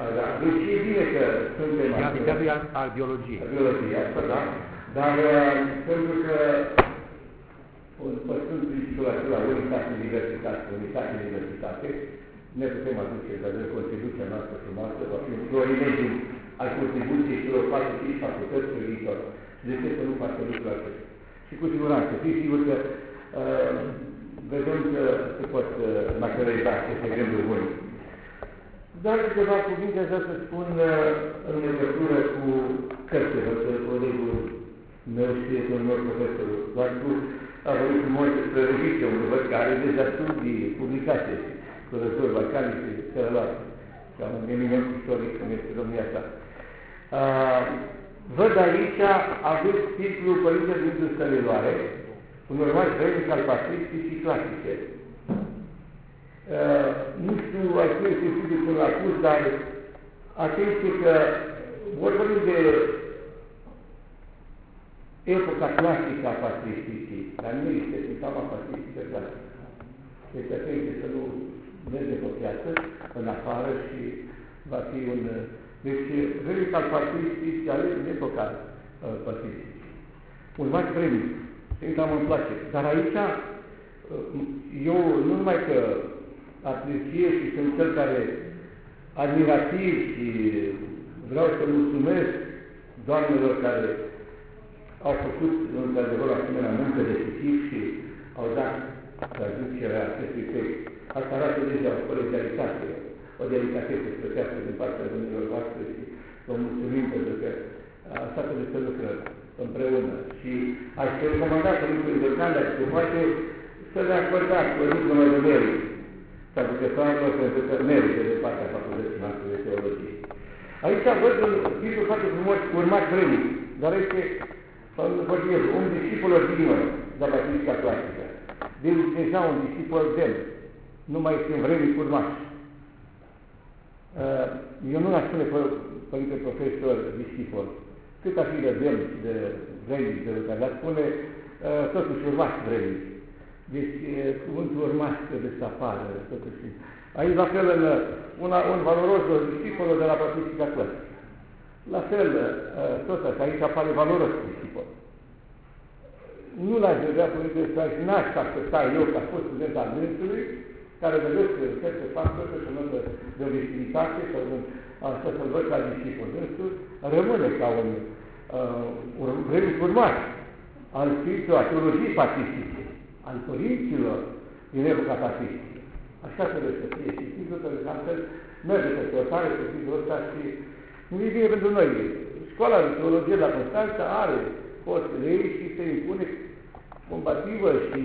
A, da. Deci e bine că suntem... Ea al, al biologiei. Al biologiei, asta, da. Dar pentru că păstrând principiul acela, unitate, diversitate, unitate, diversitate, ne putem aduce de la contribuția noastră frumoasă, va fi un florimediu al contribuției celor patru cinci facultăți pe viitor. De ce să nu facem lucrul acesta? Și cu siguranță, fiți sigur că uh, vedem că se pot uh, materializa aceste gânduri bune. Doar câteva cuvinte aș vrea să spun uh, în legătură cu cărțile, că colegul meu și prietenul meu, profesorul Vascu, a vorbit frumos despre reviste, unde văd că are deja studii publicate profesor Balcani și celălalt, ca un eminent istoric, cum este domnia sa. Uh, văd aici, aveți titlul Părinte din Stăniloare, un urmat vrenic al patristii și clasice. Uh, nu știu, ai spune să știu de cum l-a pus, dar atenție că vorbim de epoca clasică a patristicii, dar nu este sintagma patristică clasică. Deci atenție să nu merge pe piață, în afară și va fi un... Deci, radical patristici, ale în epoca uh, patristici. Un mare premiu. Încă îmi place. Dar aici, uh, eu nu numai că apreciez și sunt cel care admirativ și vreau să mulțumesc doamnelor care au făcut într-adevăr asemenea muncă decisiv și au dat traducerea acestui text. Asta arată deja o colegialitate, o delicatese plătească din partea domnilor voastre și vă mulțumim pentru că a stat de să lucrăm împreună. Și aș fi recomandat lucrurile de Canea că poate să le acordați o diplomă de merit traducătoarelor pentru că merită de partea facultății noastre de teologie. Aici văd un titlu foarte frumos, urmat vremii, dar este vorbim, un discipol ordină de la fizica clasică. Deci deja un discipol demn, nu mai este în vremii urmași. Uh, eu nu aș spune părinte profesor discipol, cât ar fi de demn și de vremii de lucrare, dar spune uh, totuși urmași vremii. Deci cuvântul urmaș trebuie să apară totuși. Aici la fel una, un valoros discipol de la patristica clasică. La fel, tot asta, aici apare valoros discipol. Nu l-aș vedea Părintele Sfânt, n-aș accepta eu ca fost student al dânsului, care vedeți că încerc să fac toată și notă de obiectivitate sau de, asta să-l văd ca discipol. Dânsul rămâne ca un uh, urmat al Sfinților, a teologiei patristice al părinților din epoca patristică. Așa trebuie să fie și titlul că altfel merge pe căutare pe titlul ăsta și nu e bine pentru noi. Școala de teologie la Constanța are postele ei și se impune combativă și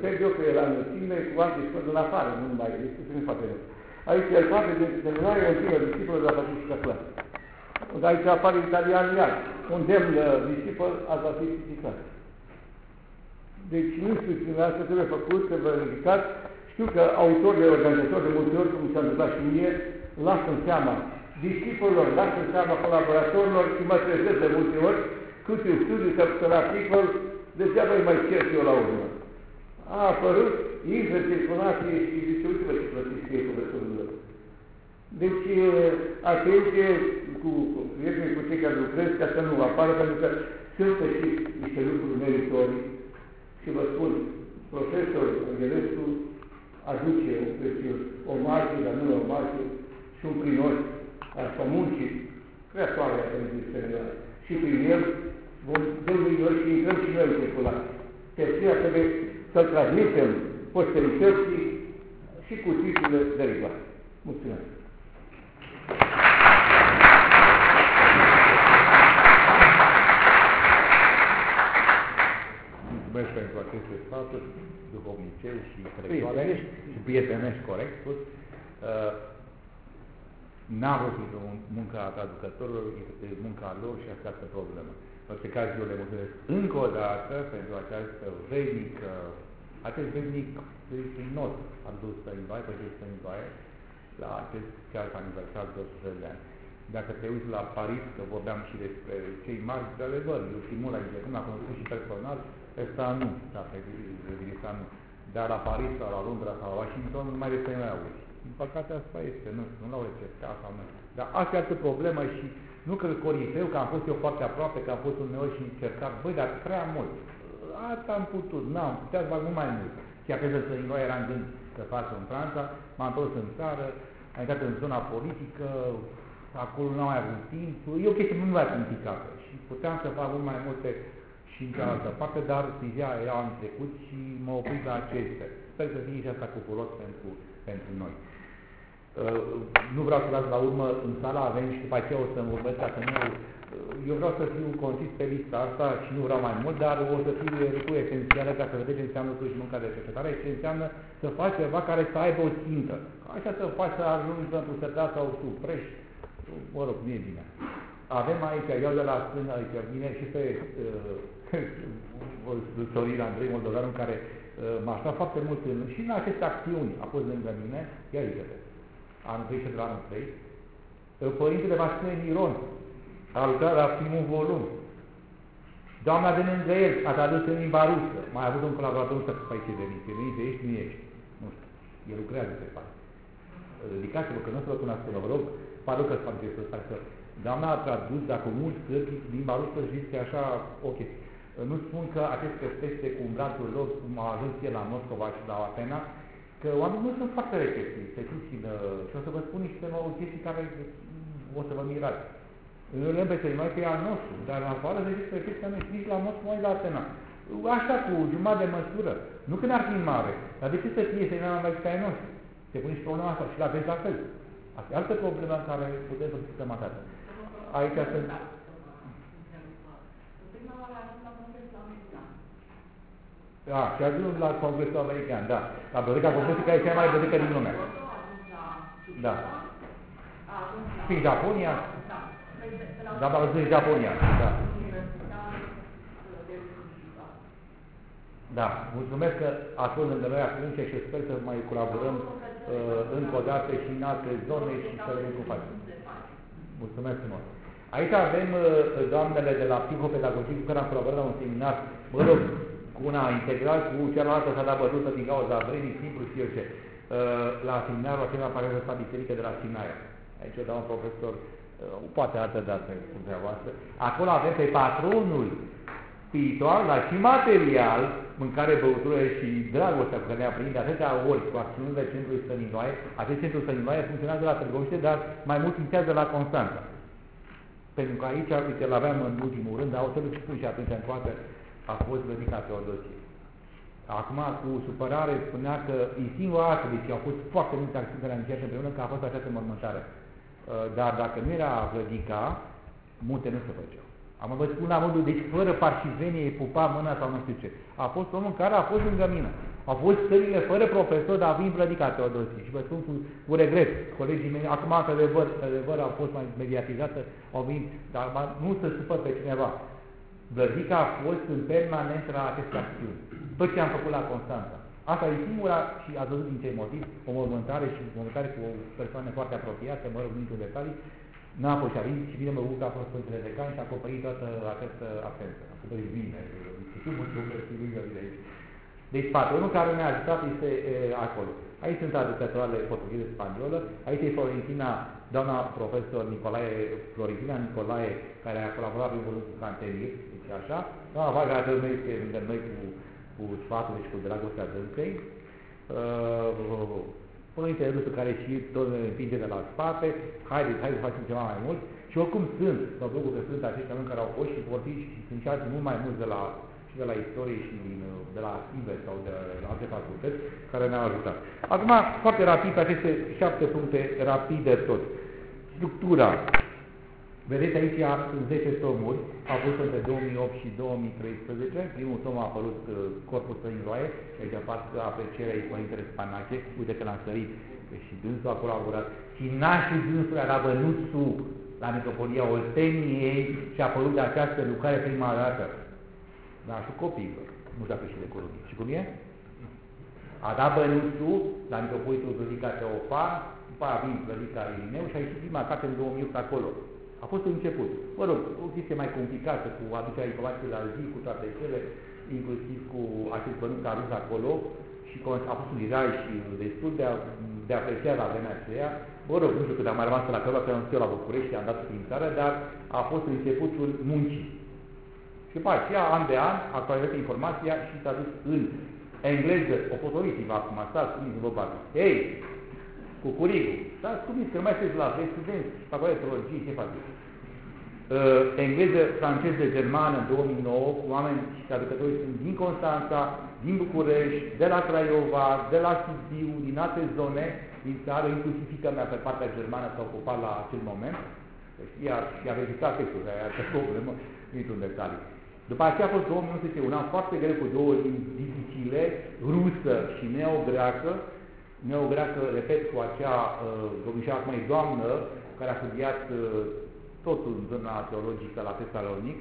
cred eu că e la înălțime cu alte școli în afară, nu numai, este să nu face rău. Aici el face de seminare o întâlnire discipolă de la Patristică clasică. Aici apare italian iar, un demn discipol al Patristică clasică. Deci nu știu ce asta trebuie făcut, să vă ridicați. Știu că autorii, organizatori de multe ori, cum s-a întâmplat și mie, lasă în seama discipolilor, lasă în seama colaboratorilor și mă trezesc de multe ori cât un studiu sau un articol, degeaba îi mai cer eu la urmă. A apărut, intră circulație și zice, uite-vă ce plătiți scrie profesorul lor. Deci, atenție cu prietenii cu cei care lucrez, ca să nu apară, pentru că sunt și niște lucruri meritorii și vă spun, profesorul Angelescu aduce un prețios omagiu, dar nu omagiu, și un prinos așa muncii creatoare a Dumnezeu Și prin el vom dăruiori și intrăm și noi în circulație. De aceea trebuie să-l transmitem posterității și cu titlurile derivate. Mulțumesc! mulțumesc pentru aceste sfaturi duhovnicești și intelectuale și prietenești, corect spus. Uh, N-am văzut munca traducătorilor, este munca lor și această problemă. În orice caz, eu le mulțumesc încă o dată pentru această vrednică, acest vrednic not adus pe Invaie, pe acest Invaie, la acest chiar aniversar de 100 de ani. Dacă te uiți la Paris, că vorbeam și despre cei mari, de adevăr, eu și mult la cum am cunoscut și personal, ăsta nu, da, pe Gristan nu. Dar la Paris sau la Londra sau la Washington nu mai despre mai auzi. Din păcate asta este, nu știu, nu l-au receptat sau nu. Dar asta e altă problemă și nu că corifeu, că am fost eu foarte aproape, că am fost uneori și încercat, băi, dar prea mult. Asta am putut, n-am, putea să fac mult mai mult. Chiar că să nu eram gând să fac în Franța, m-am întors în țară, am intrat în zona politică, acolo nu am mai avut timp, e o chestie mult mai complicată și puteam să fac mult mai multe și în cealaltă parte, dar privia era în trecut și mă oprit la acestea. Sper să fie și asta cu folos pentru, pentru noi. Uh, nu vreau să las la urmă, în sala avem și după aceea o să mă vorbesc, să nu... Uh, eu vreau să fiu concis pe lista asta și nu vreau mai mult, dar o să fiu lucruri esențiale ca să vedeți ce înseamnă și munca de cercetare ce înseamnă să faci ceva care să aibă o țintă. Așa să faci să ajungi pentru să sau tu prești, mă rog, nu e bine. Avem aici, eu de la stânga, aici, vine și pe uh, Sorin Andrei Moldoveanu, care uh, m-a ajutat foarte mult în, și în aceste acțiuni. A fost lângă mine, ia uite anul 3 și de la anul 3. Uh, Părintele Vasile Miron a lucrat la primul volum. Doamna de lângă el a tradus în limba rusă. Mai a avut un colaborator, nu știu pe ce venit. Venit de aici, nu ești. Nu știu. El lucrează pe parte. ridicați-vă că nu o să vă cunoască, vă rog, pară că fac gestul ăsta, că doamna a tradus, dacă mulți cărți din rusă și zice așa, ok. Nu spun că aceste feste cu umbratul lor, cum a ajuns el la Moscova și la Atena, că oamenii nu sunt foarte receptivi, să știți, și o să vă spun niște nouă chestii care o să vă mirați. Îl pe noi că e al nostru, dar în afară de zice perfect că noi nici la Moscova, nici la Atena. Așa, cu jumătate de măsură. Nu când ar fi mare, dar de ce să fie să mai ca ai noștri? Se pune și problema asta și la vezi la fel. Asta e altă problemă în care putem să discutăm atât. Aici sunt... Da, și ajung la Congresul American, da. La Bădăca Congresul care e cea mai bădăcă din lume. Da. Prin Japonia? Da, dar în Japonia, da. Da, mulțumesc că ați fost lângă noi atunci și sper să mai colaborăm uh, încă o dată și în alte zone și să vedem cum facem. Mulțumesc frumos. Aici avem uh, doamnele de la psihopedagogie cu care am colaborat la un seminar, mă rog, cu una integral, cu cealaltă s-a dat bătută din cauza vremii, simplu și eu ce. Uh, la seminarul acela pare să biserică de la Sinaia. Aici o dau un profesor, uh, poate altă dată cu dumneavoastră. Acolo avem pe patronul spiritual, dar și material, mâncare, băutură și dragostea cu care ne-a primit de atâtea ori cu acțiunile Centrului Stăninoae. Acest Centru Stăninoae funcționează la Târgoviște, dar mai mult funcționează la Constanța. Pentru că aici, uite, îl aveam în ultimul rând, dar o să-l spun și atunci încoace, a fost Vădica Teodosie. Acum, cu supărare, spunea că insinuă asta, deci au fost foarte multe acțiuni care am încheiat împreună, că a fost această mormântare. Uh, dar dacă nu era Vădica, multe nu se făceau. Am vă spun la modul, deci fără parșivenie, pupa mâna sau nu știu ce. A fost omul care a fost lângă mine. Au fost țările fără profesor, dar vin Vlădica Teodosie. Și vă spun cu, cu regret, colegii mei, acum, într-adevăr, într-adevăr, au fost mai mediatizată, au venit, dar nu să supă pe cineva. Vlădica a fost în permanent la aceste acțiuni. Tot ce am făcut la Constanța. Asta e singura, și ați văzut din ce motiv, o mormântare și o mormântare cu o persoană foarte apropiată, mă rog, niciun detalii, N-a fost și a venit și bine mă bucur că a fost Părintele Decan și a acoperit toată această absență. A acoperit bine. Și mulțumesc și lângă de aici. Deci patronul care ne-a ajutat este e, acolo. Aici sunt traducătoarele portugheză spaniolă, aici e Florentina, doamna profesor Nicolae, Florentina Nicolae, care a colaborat primul rând cu Cantemir, deci așa, doamna Varga Tălmei este lângă noi cu, cu sfatul și cu dragostea dânsei, uh, Părintele Rusu care și tot ne împinge de la spate, haideți, haideți să facem ceva mai mult. Și oricum sunt, mă bucur că sunt acești oameni care au fost și vor fi și sunt și alții mult mai mulți de la, și de la istorie și din, de la Sibe sau de la alte facultăți care ne-au ajutat. Acum, foarte rapid, aceste șapte puncte rapide tot. Structura. Vedeți aici sunt 10 tomuri, a fost între 2008 și 2013. Primul tom a apărut uh, Corpul Stăniloae și aici parcă aprecierea ei Părintele Spanache. Uite că l-am sărit și dânsul a colaborat. Și nașul dânsul era bănuțul la Metropolia Olteniei și a apărut de această lucrare prima dată. Nașul copiilor. Nu știu dacă și de colonie. Și cum e? A dat bănuțul la Metropolitul Vlădica Teofan, după aia vin Vlădica Irineu și a ieșit prima carte în 2008 acolo. A fost un început. Mă rog, o chestie mai complicată cu aducerea informației la zi, cu toate cele, inclusiv cu acest bănuț arunc acolo și a fost un lirai și destul de, de apreciat la vremea aceea. Mă rog, nu știu cât am mai rămas la Călva, că am eu la București, am dat prin țară, dar a fost începutul muncii. Și după aceea, an de an, a actualizat informația și s-a dus în engleză, o fotoliți-vă acum, stați, cum vă bag. Ei, cu curigul. Stați cum că mai sunteți la vrei studenți, facultate de teologie, ce faceți? Uh, engleză, franceză, germană în 2009, cu oameni și traducători sunt din Constanța, din București, de la Craiova, de la Sibiu, din alte zone din țară, inclusiv fica mea pe partea germană s-a ocupat la acel moment. Deci ea, ea a verificat textul, că aia o problemă, niciun detaliu. După aceea a fost 2011, un an foarte greu cu două limbi dificile, rusă și neogreacă, neogreacă, repet, cu acea uh, domnișoară, acum e doamnă, care a studiat uh, totul în zona teologică la Tesalonic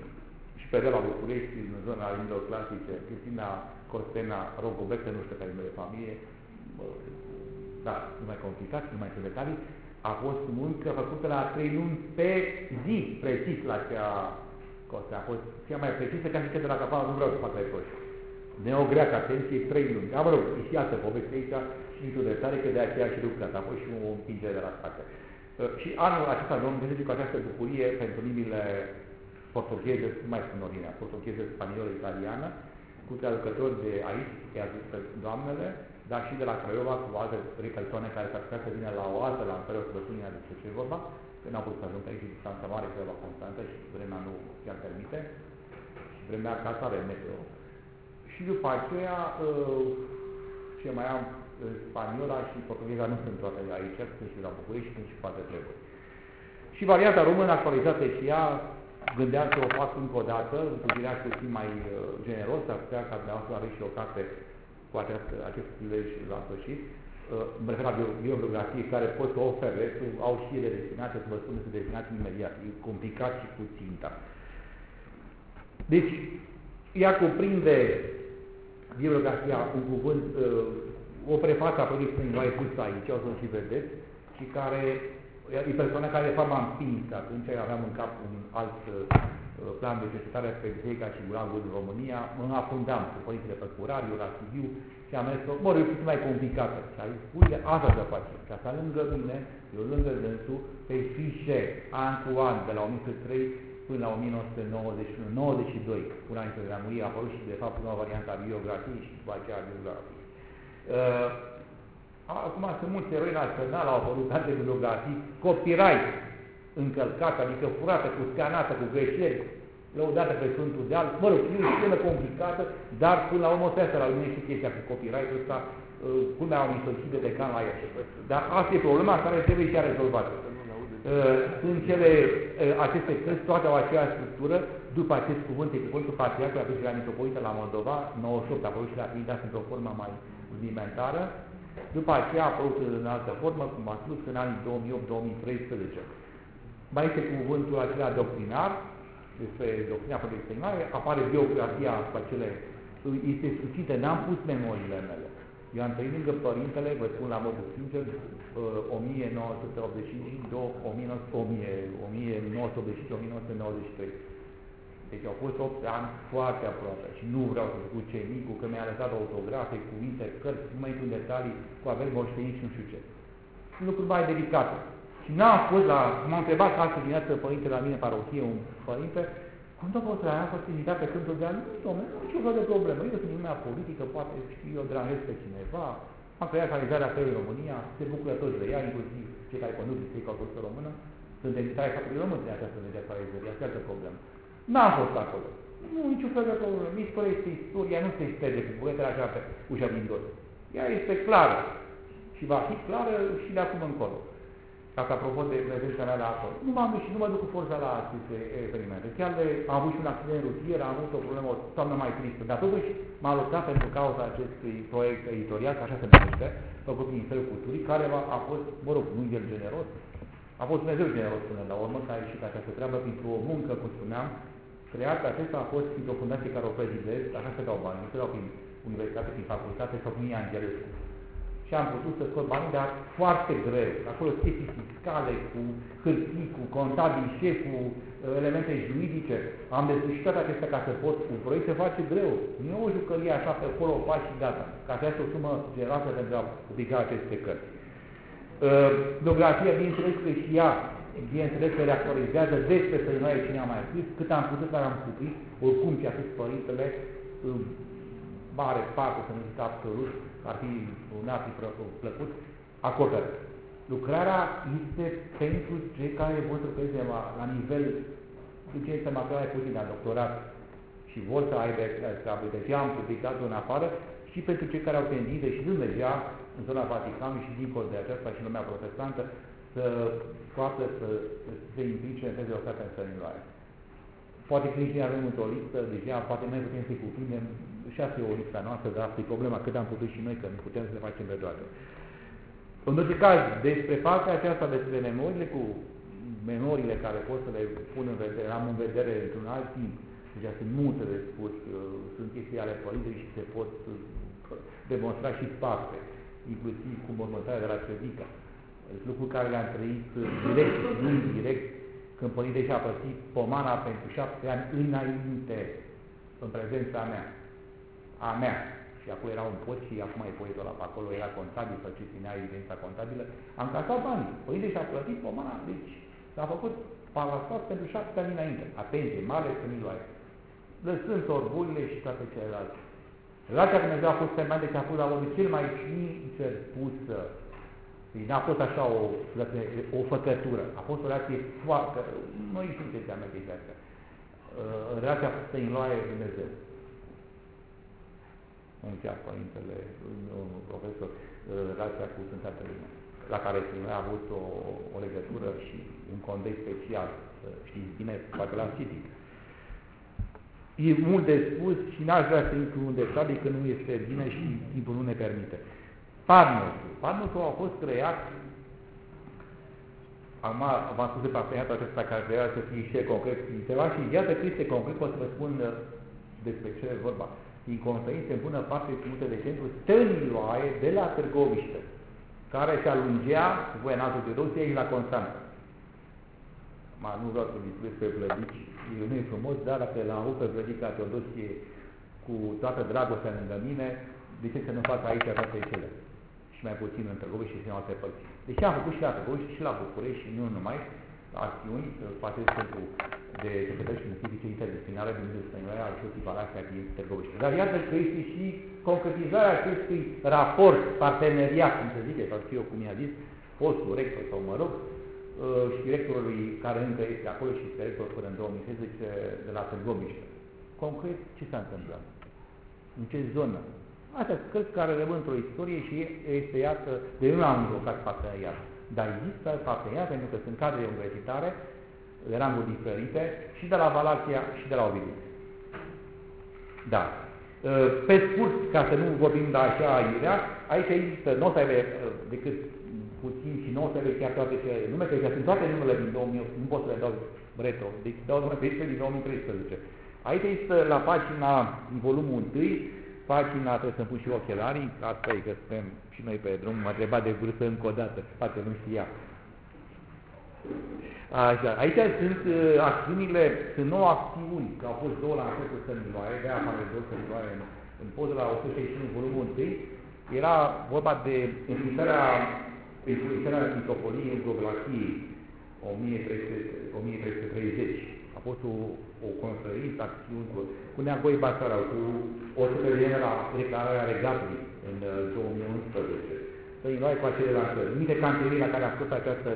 și pe de la București, în zona limbilor clasice, Cristina Costena Rogobete, nu știu care e de familie, uh, da, nu mai complicat, nu mai sunt detalii, a fost muncă făcută la trei luni pe zi, precis la acea coste. A fost cea mai precisă, ca și că de la capală nu vreau să fac reproș. neogreacă atenție, trei luni. Dar mă rog, și altă poveste aici și într-o dreptare că de aceea și lucrat, a fost și o împingere de la spate. Uh, și anul acesta, domnul Dumnezeu cu această bucurie pentru limbile portugheze, mai spun ordinea, portugheză, spaniolă, italiană, cu traducători de aici, i-a zis pe doamnele, dar și de la Craiova cu alte trei persoane care s-ar putea să vină la o altă lansare, o sărbătoare despre ce vorba, că n-au putut să ajungă aici distanța mare, Craiova constantă și vremea nu chiar permite, și vremea ca să avem meteo. Și după aceea, uh, ce mai am, uh, spaniola și portugheza nu sunt toate aici, sunt și la București, sunt și poate trebuie. Și varianta română actualizată și ea, gândeam să o fac încă o dată, întâlnirea să fie mai uh, generos, ar putea ca dumneavoastră aveți și o carte cu acest, acest prilej la sfârșit. Uh, mă refer la bibliografie care pot să ofere, au și ele destinate, să vă spun că sunt destinate imediat, e complicat și cu ținta. Deci, ea cuprinde bibliografia, un cuvânt, uh, o prefață a Părinții Ioae pusă aici, o să și vedeți, și care e persoana care de fapt m-a împins, atunci aveam în cap un alt uh, plan de cercetare pe Zeica și Gurangul din România, mă afundam cu părintele Păcurariu la Sibiu și am zis, mă rog, e puțin mai complicată. Și a zis, uite, asta să facem. Și asta lângă mine, eu lângă dânsul, pe fișe, an cu an, de la 1903 până la 1991, 92, până înainte de la murie, a apărut și de fapt prima variantă a biografiei și după aceea a biografiei. Uh, Acum sunt mulți eroi naționali, au apărut alte bibliografii, copyright încălcat, adică furată, cu scanată, cu greșeli, lăudată pe Sfântul Deal. Mă rog, e o scenă complicată, dar până la urmă trebuie să la lumea și chestia cu copyright-ul ăsta, uh, cum au misocit de decan la el. Dar asta e problema care trebuie și a rezolvată. Uh, în cele, uh, aceste cărți, toate au aceeași structură, după acest cuvânt, e cuvântul patriarhului atunci la mitropolită la Moldova, 98 a apărut și la Trinidad într-o formă mai rudimentară, după aceea a apărut în altă formă, cum a spus, în anii 2008-2013. Mai este cuvântul acela doctrinar, despre doctrina predestinare, apare biografia cu acele, este sucită, n-am pus memoriile mele. Eu am trăit lângă părintele, vă spun la modul sincer, 1985-1993. Deci au fost 8 ani foarte aproape și nu vreau să spun ce micu, că mi-a lăsat autografe, cuvinte, cărți, nu mai intru în detalii, cu averi moșteniți și nu știu ce. Sunt lucruri mai delicate. Și n-am fost la, m-a întrebat altă dimineață părinte la mine, parohie, un părinte, cum tot poți am fost invitat pe Câmpul de An? Nu, domnule, nu niciun fel de problemă. Eu sunt lumea politică, poate știu eu deranjez pe cineva. Am creat realizarea pe în România, se bucură toți de ea, inclusiv cei care conduc Biserica Ortodoxă Română. Sunt entitatea statului român de această mediațare, asta e problemă. N-am fost acolo. Nu, niciun fel de problemă. Istoria este istoria, nu se șterge cu bugetele așa pe ușa din dos. Ea este clară. Și va fi clară și de acum încolo. Dacă apropo de prezența mea la acolo. Nu m-am dus și nu mă duc cu forța la aceste evenimente. Chiar de, am avut și un accident rutier, am avut o problemă, o toamnă mai tristă, dar totuși m-a luptat pentru cauza acestui proiect editorial, că așa se numește, făcut prin Ministerul Culturii, care a fost, mă rog, nu el generos, a fost Dumnezeu generos până la urmă, care a ieșit această treabă pentru o muncă, cum spuneam, creat, acesta a fost într-o fundație care o prezidez, așa se dau bani, nu se dau prin universitate, prin facultate sau prin Angelescu. Și am putut să scot banii, dar foarte greu. Acolo chestii fiscale, cu hârtii, cu contabili, șef, cu uh, elemente juridice. Am desfășurat acestea ca să pot, un proiect se face greu. Nu o jucărie așa pe acolo, o faci și gata. Ca să ai o sumă generoasă pentru a publica aceste cărți. Uh, biografia, bineînțeles că și ea bineînțeles că reactualizează despre sănătoare cine a mai scris, cât am putut, dar am scris, oricum ce a scris părintele, în mare parte, să nu zic absolut, ar fi, n-ar fi plăcut, acoperă. Lucrarea este pentru cei care vor să lucreze la, la nivel, de ce este materiale puțin la doctorat și vor să aibă treabă. Deci am publicat în afară și pentru cei care au tendințe și sunt deja în zona Vaticanului și dincolo de aceasta și lumea protestantă să poată să se implice în teze o în sănătoare. Poate că nici nu avem într-o listă, deja poate mai putem să-i cuprindem și asta e o listă noastră, dar asta e problema, cât am putut și noi, că nu putem să le facem pe toate. În orice caz, despre partea aceasta despre memoriile cu memoriile care pot să le pun în vedere, am în vedere într-un alt timp, deja sunt multe de spus, sunt chestii ale părintelui și se pot demonstra și fapte, inclusiv cu mormântarea de la Cedica lucruri care le-am trăit direct și nu indirect, când Părinte și-a păsit pomana pentru șapte ani înainte, în prezența mea. a mea. Și acolo era un pot și acum e poetul ăla pe acolo, era contabil, să ce ținea evidența contabilă. Am casat banii. Părinte și-a plătit pomana, deci s-a făcut palasat pentru șapte ani înainte. Atenție, mare să nu luai. Lăsând orgulile și toate celelalte. Relația cu Dumnezeu a fost femeia de ce a fost la omul cel mai sincer pusă. Deci n-a fost așa o, o făcătură. A fost o relație foarte... Noi știm ce înseamnă chestia asta. Uh, relația pusă în loaie Dumnezeu. Cum zicea Părintele, un profesor, uh, relația cu Sfânta Trăină, la care a avut o, o legătură și un context special. Știți bine, poate l-am citit e mult de spus și n-aș vrea să intru în detalii că nu este bine și timpul nu ne permite. Padnosul. Padnosul a fost creat Acum v-am spus de parteneriatul acesta care trebuia să fie și concret ceva și iată că este concret, pot să vă spun uh, despre ce e vorba. Din conferințe în bună parte ținută de centru Stăniloae de la Târgoviște, care se alungea cu voia înaltă de Rusia la Constanța. Ma, nu vreau să vorbesc pe plădici, nu e frumos, dar dacă l-am avut pe Vlădica Teodosie cu toată dragostea lângă mine, de ce să nu fac aici toate cele? Și mai puțin în Târgoviște și în alte părți. Deci am făcut și la Târgoviște și la București și nu numai acțiuni, poate pentru de secretări științifice interdisciplinare din Stăniloaia al Șoții Valasia din Târgoviște. Dar iată că este și concretizarea acestui raport, parteneriat, cum se zice, sau știu eu cum i-a zis, postul rector sau mă rog, Uh, și directorului care încă este acolo și director până în 2016 de la Târgoviște. Concret, ce s-a întâmplat? În ce zonă? Astea sunt cărți care rămân într-o istorie și este, iată, de nu am invocat parteneriat. Dar există parteneriat pentru că sunt cadre universitare de ranguri diferite și de la Valația și de la Ovidiu. Da. Uh, pe scurt, ca să nu vorbim de așa iurea, aici există, nu o să aibă uh, decât puțin și nu o să chiar toate cele nume, că sunt toate numele din 2008, nu pot să le dau retro, deci dau numele pe din 2013. Aici este la pagina, în volumul 1, pagina, trebuie să-mi pun și ochelarii, asta e că suntem și noi pe drum, m-a întrebat de vârstă încă o dată, poate nu știa. Așa, aici sunt uh, acțiunile, sunt nouă acțiuni, că au fost două la începutul Săniloae, de aia apare două Săniloae în, în poză la 161 volumul 1, era vorba de înființarea Înfluențarea mitropoliei Evrografiei 1330 a fost o, o conferință, acțiuni cu, cu Neagoi Basara, cu o să de la declararea regatului în 2011. Să noi cu acele lansări. Mii de canterii la care a fost această,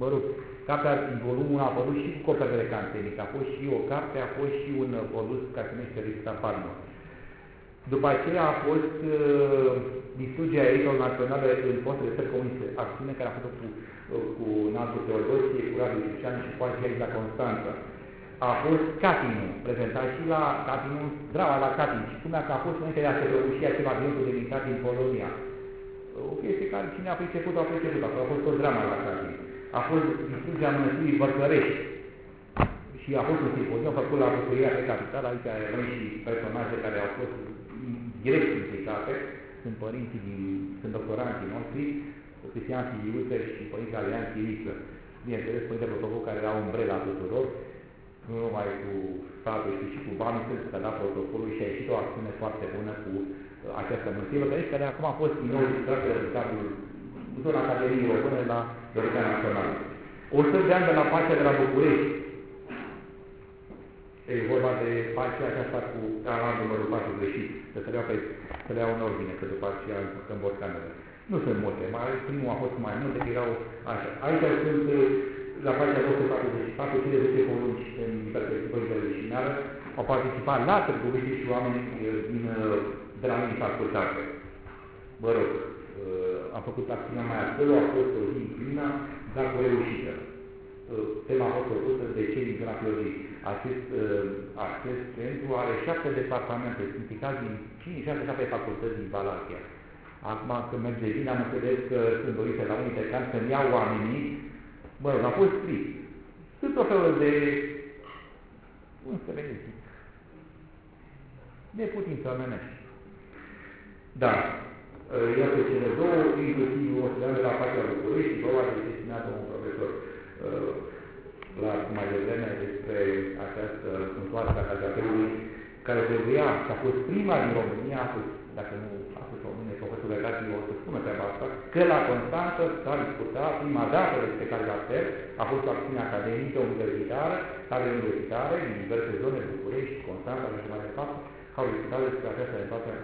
mă rog, cartea în volumul a apărut și cu copere de canterii, a fost și o carte, a fost și un produs care se numește Rista Parma. După aceea a fost uh, distrugerea elitelor naționale în postele țări comuniste, acțiune care a făcut cu, uh, cu Naltul Teodosie, cu Radu Ciuceanu și cu alții la Constanța. A fost Catinul, prezentat și la Catinul, drama la Catin, și spunea că a fost înainte de a se răuși acela de militar din Polonia. O chestie care cine a priceput, a priceput, a fost o drama la Catin. A fost distrugerea mănăstirii Vărcărești, și a fost un simpozion făcut la Bucuria pe capitală, aici avem și personaje care au fost direct implicate, sunt părinții din, sunt doctoranții noștri, Cristian Filiuță și părinții Alian Chiriță. Bineînțeles, Părinte Protocol care era umbrela tuturor, nu numai cu statul, ci și cu banii, pentru că da protocolul și a ieșit o acțiune foarte bună cu această măsivă, care, care acum a fost din nou distrată rezultatul zona Academiei Române la Biblioteca Națională. 100 de ani de la pacea de la București, E vorba de pacea aceasta cu alarm numărul 4 greșit, să se iau, pe, să le iau în ordine, că după aceea în borcanele. Nu sunt multe, mai primul a fost mai multe, erau așa. Aici sunt la pagina 244, cele 10 porunci în perspectivă internațională, au participat la Târgoviște și oameni din, de la mine facultate. Mă rog, am făcut acțiunea mai acolo, a fost o zi plină, dar cu reușită. Tema a fost făcută de cei din grafiologie acest, uh, acest centru are șapte departamente, sunt implicați din 5, 6, 7 facultăți din Valachia. Acum, când merge bine, am înțeles că sunt dorite la unite ca să-mi iau oamenii, mă rog, a fost scris. Sunt o felul de, cum să le zic, neputință omenești. Da, uh, iată cele două, inclusiv o să de la partea București, vorba de destinat un profesor uh, la mai devreme despre această întoarcere a cazateului care trebuia, și a fost prima din România, a fost, dacă nu a fost române, profesorul Legații o să spună treaba asta, că la Constanță s-a discutat prima dată despre caracter, a fost o acțiune academică universitară, care universitare din diverse zone, București, Constanța și mai departe, au discutat despre această realitate a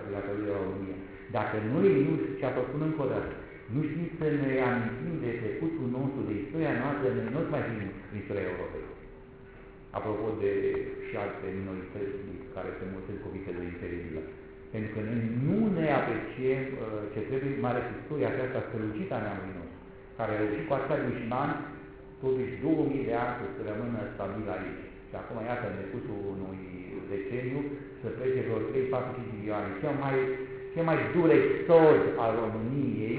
de la România. Dacă noi nu, și a spun încă o dată, nu știm să ne amintim de trecutul nostru, de istoria noastră, noi nu mai fim în istoria Europei. Apropo de și alte minorități care se mulțesc cuvintele interibilă. Pentru că noi nu ne apreciem uh, ce trebuie, mai ales istoria aceasta strălucită a neamului nostru, care a reușit cu atâta dușman, totuși 2000 de ani să rămână stabil aici. Și acum, iată, în decursul unui deceniu, să plece vreo 3, 4, 5 milioane. Cel mai, cel mai dur exod al României,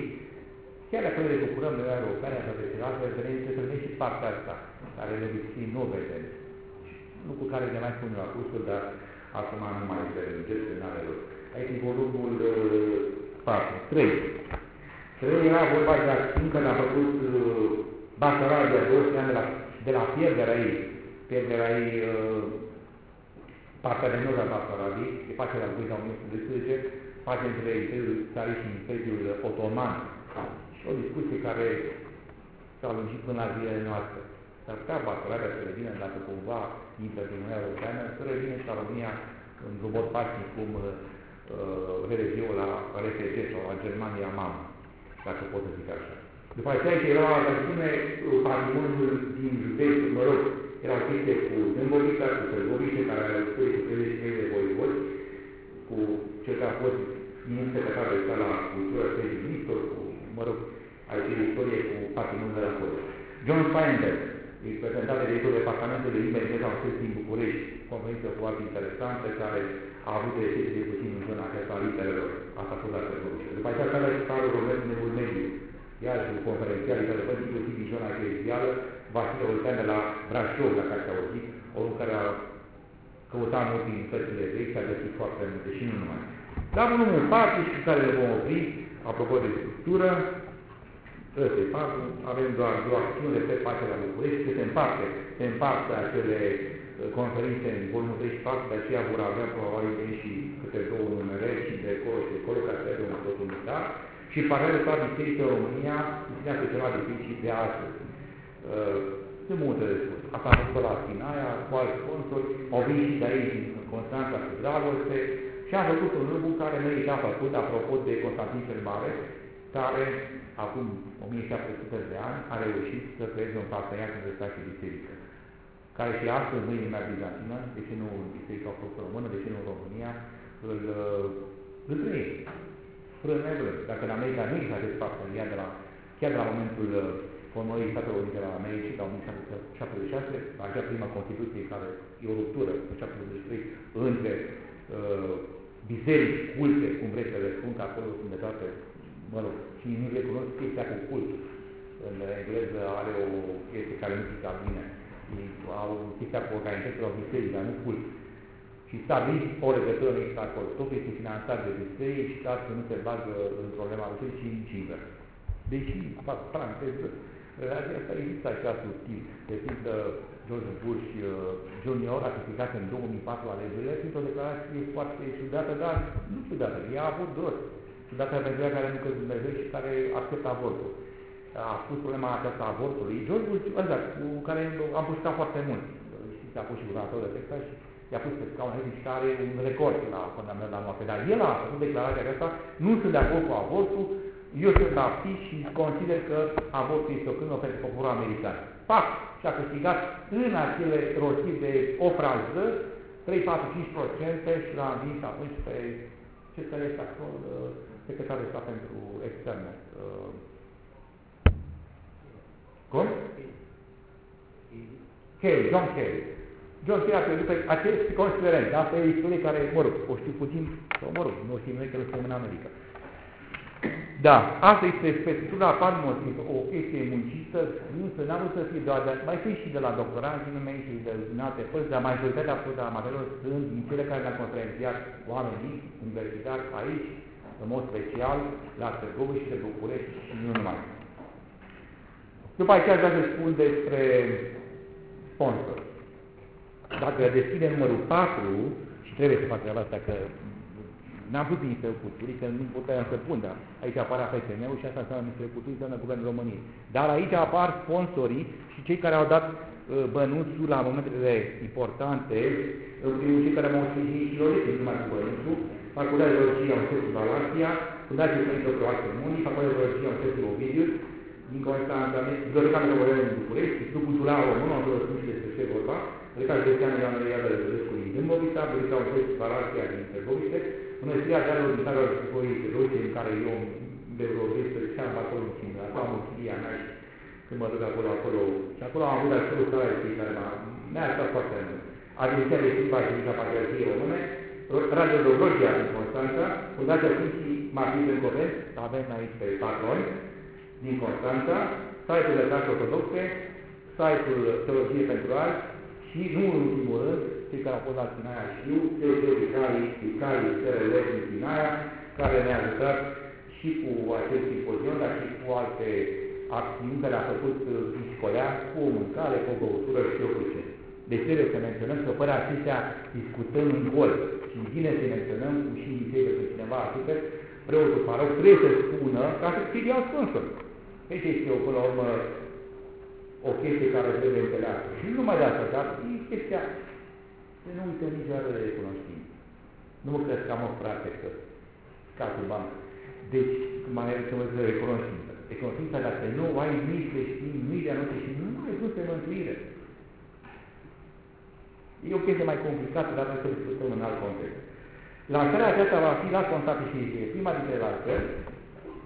chiar dacă noi ne bucurăm de Uniunea Europeană, așa de celelalte, vedem să vedem și partea asta, care le obicei nu vedem. Lucru care ne mai spun la cursul, dar acum nu mai prelungesc, că n-are rost. Aici e volumul uh, 4, 3. 3 era vorba de acțiuni care a făcut uh, Basarabia 12 ani de la, de la pierderea ei, pierderea ei uh, partea de nord a Basarabiei, de partea la Guida 1912, partea între Imperiul Țarii și Imperiul Otoman. Și o discuție care s-a lungit până la zilele noastre. S-ar putea Basarabia să revină, dacă cumva intră din Uniunea Europeană, să revină și la România într-un mod pașnic cum uh, vede eu la RFG sau la Germania mamă, dacă pot să zic așa. După aceea ce era la spune patrimoniul din județ, mă rog, era chestie cu Dâmbovița, cu Târgovice, care au spus cu 33 de voivodi, cu cel care a fost ministru secretar de stat la cultură, Sergiu Nistor, cu, mă rog, aici de istorie cu patrimoniul de acolo. John Feinberg, reprezentant de directorul Departamentului de Limba Engleză al din București, conferință foarte interesantă, care a avut recepție de puțin în zona aceasta a literelor, asta a fost la Târgovice. După aceea, care a starul Român Nebul Mediu, iar cu conferențial, care văd inclusiv din zona eclezială, Vasile Oltean de la Brașov, la care s-a auzit, omul care a căutat mult din cărțile vechi, a găsit foarte multe și nu numai. La volumul 4 și cu care le vom opri, apropo de structură, ăsta e 4, avem doar două acțiuni de pe partea la București, că se împarte, se împarte acele uh, conferințe în volumul 34, de aceea vor avea probabil și câte două numere și de acolo și de acolo, ca să fie un tot unitar. Și paralel la Biserică România, ținează ceva de principii de astăzi. Uh, sunt multe de spus. Asta am făcut la Sinaia, cu alți sponsori, au venit și de aici, în Constanța, cu Dragoste, și am făcut un lucru care merita făcut, apropo de Constantin cel Mare, care, acum 1700 de ani, a reușit să creeze un parteneriat între stat și biserică, care și astăzi nu e lumea bizantină, de ce nu Biserica Ortodoxă Română, de ce nu România, îl, îl trăiește. Fără nevră. Dacă în America nu există acest parteneriat de la, chiar de la momentul formării Statelor Unite la Americii, la 1976, acea prima Constituție care e o ruptură în 73 între uh, biserici culte, cum vreți să le spun, că acolo sunt de toate, mă rog, și nu le cunosc chestia cu cult. În engleză are o chestie care nu se bine. Au chestia cu organizația la biserici, dar nu cult. Și stabilit o legătură mixtă acolo. Totul este finanțat de biserici și statul nu se bagă în problema bisericii nici invers. Deși, fac paranteză, Asta există așa subtil. De pildă, George Bush uh, Junior a criticat în 2004 alegerile printr-o declarație foarte ciudată, dar nu ciudată, ea a avut dos. Ciudată pentru ea care nu crede Dumnezeu și care acceptă avortul. A pus problema aceasta a avortului. George Bush, ăsta, cu care am pus foarte mult. Știți, a pus și guvernator de Texas și i-a pus pe scaun și care un record la condamnarea la moarte. Dar el a făcut declarația aceasta, nu sunt de acord cu avortul, eu sunt baptist și consider că avortul este o crimă pentru poporul american. Pac! Și a câștigat în acele rostiri de o frază 3, 4, 5% și l-a învins atunci pe ce care este acolo, uh, secretarul de stat pentru externe. Uh, cum? Kelly, John Kelly. John Kelly a pierdut pe acest considerent. Asta e istorie care, mă rog, o știu puțin, sau mă rog, nu știu noi că suntem în America. Da, asta este specificul la motiv, o chestie muncită, nu să n-am să fie doar, dar mai fi și de la doctoranți numai și de în alte părți, dar majoritatea a materialelor sunt din cele care le-am conferențiat oamenii universitari aici, în mod special, la Târgoviște și de București și nu numai. După aceea vreau să spun despre sponsor. Dacă deschide numărul 4 și Și trebuie să fac treaba asta, că n-am putut niște culturi, că nu puteam să pun, dar aici apare FSM-ul și asta înseamnă niște culturi, înseamnă Guvernul României. Dar aici apar sponsorii și cei care au dat uh, bănuțul la momentele importante, în primul cei care m-au sprijinit și Loretti, numai cu bănuțul, Facultatea de Teologie a Universității Valasia, Fundația Părinte Croație Muni, Facultatea de Teologie a Universității Ovidiu, din Constanța, Biblioteca Metropolitană din București, Institutul Cultural Român, am văzut și despre ce vorba, Biblioteca Județeană Ioan Maria de Rădăscu din Dâmbovița, Biblioteca Universității Valasia din Târgoviște, Mănăstirea de Alor Militară al Sfântului Teologie, în care eu de vreo 12 ani acolo în Cimea, acum am chiria mea și când mă duc acolo, acolo, și acolo am avut acolo starea de care mi-a ajutat foarte mult. Agenția de Sfânta și Patriarhiei Române, Radio Dobrogea din Constanța, Fundația Sfinții Martin în Covent, avem aici pe patroni din Constanța, site-ul de Case Ortodoxe, site-ul Teologie pentru Alți și, nu în ultimul rând, cei care au fost la Sinaia știu, Teologie Vicarii, Vicarii SRL din Sinaia, care ne-a ajutat și cu acest simpozion, dar și cu alte acțiuni care a făcut Piscolea, cu o mâncare, cu o băutură și o cu ce. Deci trebuie să menționăm că fără acestea discutăm în gol. Și bine să menționăm cu și idei că cineva atât, preotul paroc trebuie să spună ca să fie al sponsor. Deci este o, până la urmă, o chestie care trebuie înțeleasă. Și nu numai de asta, dar e chestia să nu uităm niciodată de recunoștință. Nu mă crezi că am o frate că scatul bancă. Deci, mai are să mă zic recunoștință. Recunoștința dacă nu ai mii creștini, mii de anote și nu ai dus pe mântuire. E o chestie mai complicată, dar trebuie să discutăm în alt context. Lansarea aceasta va fi la Constante și Izie, prima dintre lansări.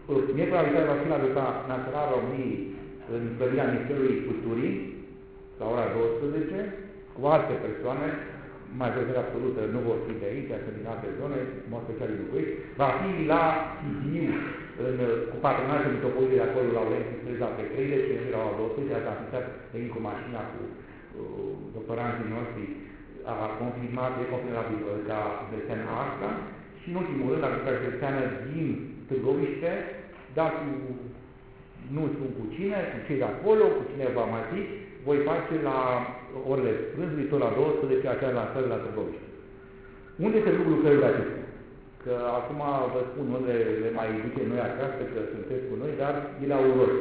Miercura viitoare va fi la Duca Națională României în clădirea Ministerului Culturii, la ora 12, cu alte persoane, majoritatea absolută nu vor fi de aici, sunt din alte zone, în mod special din București, va fi la Sibiu, în, cu patronatul mitropoliei de acolo, la Laurențiu Streza pe 30, și la ora 12, a transmitat venind cu mașina cu uh, doctoranții noștri, a confirmat, e confirmabil ca județean asta și în ultimul rând, la județeană din Târgoviște, dar cu, nu spun cu cine, cu cei de acolo, cu cine va mai fi, voi face la orele prânzului, tot la 12, acea lansare la Târgoviște. Unde se duc lucrările acestea? Că acum vă spun unde le mai ducem noi acasă, că sunteți cu noi, dar e la uror.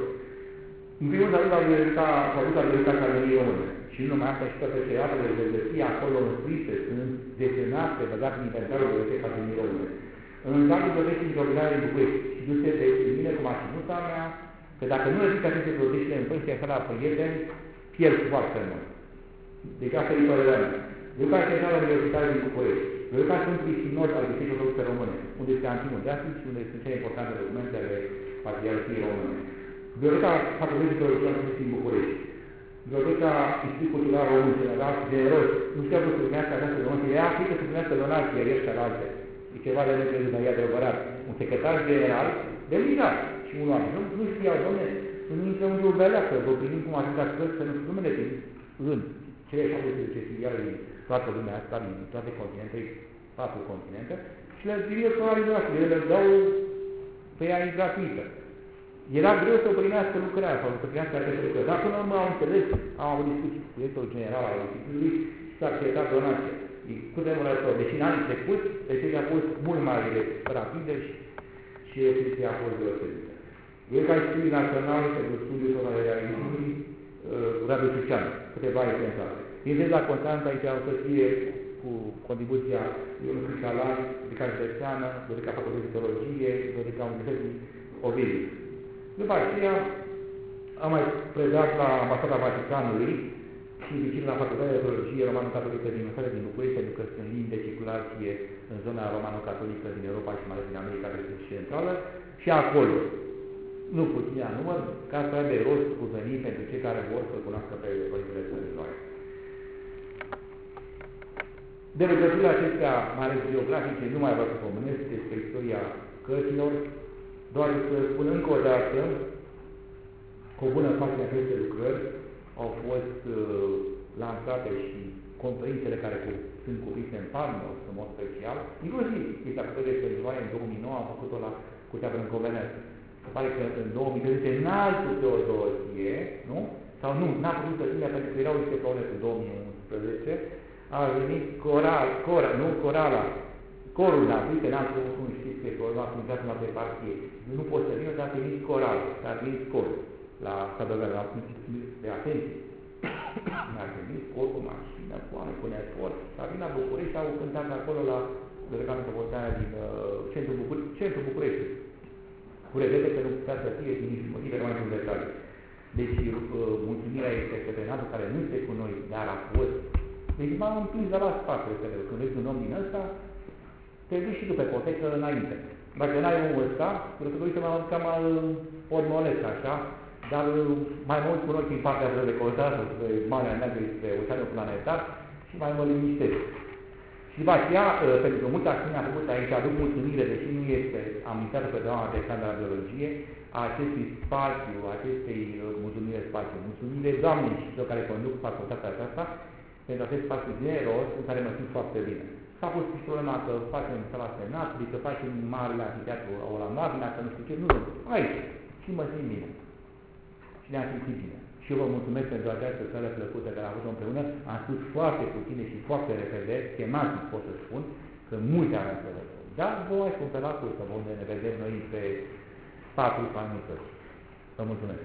În primul rând, la Biblioteca, făcut la Biblioteca Academiei Române. Și nu numai asta și toate teatrele de găsi acolo înscrise, sunt desenate, băgate în inventarul Bibliotecii Academiei Române. În cadrul Bibliotecii Improvisare din București, și du-se de mine cu mașinuța mea, că dacă nu ridic aceste protecțiile în păștia sa la prieteni, pierd foarte mult. Deci asta e părerea mea. Biblioteca Centrală Universitară din București, Biblioteca Sfântului Sinod al Bisericii Ortodoxe Române, unde este Antimul de Astăzi și unde sunt cele importante documente ale Patriarhiei Române. Biblioteca Facultății Teologiei din București, Biblioteca Institut Cultural Român General, generos, nu știu că spunească această donație, ea frică să spunească donație, ieși alte. E ceva de necrezut, dar e adevărat. Un secretar general de ligat și un oameni. Nu, nu știau, domne, nu intră în jubeleacă, vă primim cum atâta cărți, să nu știu numele din în cele 70 filiale din toată lumea asta, din toate continente, patru continente, și le scrie salarii noastre, ele le dau pe ea gratuită. Era greu să primească lucrarea sau să primească aceste lucrări, dar până la urmă au înțeles, am avut discuții cu directorul general al Institutului și s-a acceptat donația. Cu demorător. Deci în anii trecuți, rețetea a fost mult mai rapidă și, și efecția a fost deosebită. Eu ca Institut Național pentru Studiul Sonorealismului, uh, Radu Suceanu, câteva exemple. Vin la Constanța, aici o să fie cu contribuția Ion Cricalan, de care Berseană, Biblioteca Facultății de Teologie, Biblioteca Universității Ovidiu. După aceea am mai predat la Ambasada Vaticanului și vicin la Facultatea de Teologie Romano-Catolică din Universitatea din București, pentru că sunt limbi de circulație în zona romano-catolică din Europa și mai ales din America de Sud și Centrală, și acolo, nu puțin număr, ca să aibă rost cu venit pentru cei care vor să cunoască pe Părintele Sfântului. De legăturile acestea, mai ales geografice, nu mai vreau să pomenesc despre istoria cărților, doar să spun încă o dată, cu o bună parte aceste lucrări au fost uh, lansate și conferințele care cu, sunt cuprinse în Palmos, în mod special, inclusiv este acolo de Februarie în 2009 am făcut-o la Curtea Brâncovenească. Se pare că în 2010 în altul Teodosie, nu? Sau nu, n-a putut să fie pentru că erau niște probleme cu 2011, a venit coral, cora, nu corala, corul la uite, n-am spus cum știți că corul a intrat la pe partie. Nu pot să vină, dar a venit coral, a venit corul la Sadovea, la de atenție. a venit cor cu mașină, cu oameni, cu neaport, a venit la București, au cântat acolo la delegatul Căpătarea din uh, centrul, Bucure centrul București. Cu regret că nu putea să fie din nici motive mai în detalii. Deci, uh, mulțumirea este către Renatul, care nu este cu noi, dar a fost. Deci m-am împins de la spate, când vezi un om din ăsta, te duci și tu pe potecă înainte. Dacă n-ai omul ăsta, trebuie să mă cam ormolesc așa, dar mai mult cu ochii în partea spre decoltată, spre Marea Neagră, spre Oceanul Planetar și mai mă liniștesc. Și după aceea, ă, pentru că multă acțiune a făcut aici, aduc mulțumire, deși nu este, am intrat pe doamna de de la biologie, a acestui spațiu, acestei ă, mulțumire spațiu. Mulțumire Doamnei și celor care conduc facultatea aceasta, pentru acest spațiu generos în care mă simt foarte bine. S-a pus și problema că facem sala senatului, că facem mare la anfiteatru la Magna, că nu știu ce, nu, nu, aici. Și mă simt bine. Și ne-am simțit bine. Și eu vă mulțumesc pentru această seară plăcută care am avut-o împreună. Am spus foarte puține și foarte repede, schematic pot să spun, că multe am înțeles. Dar vă mai spun pe la curs, că vom ne vedem noi pe patru minute. Vă mulțumesc.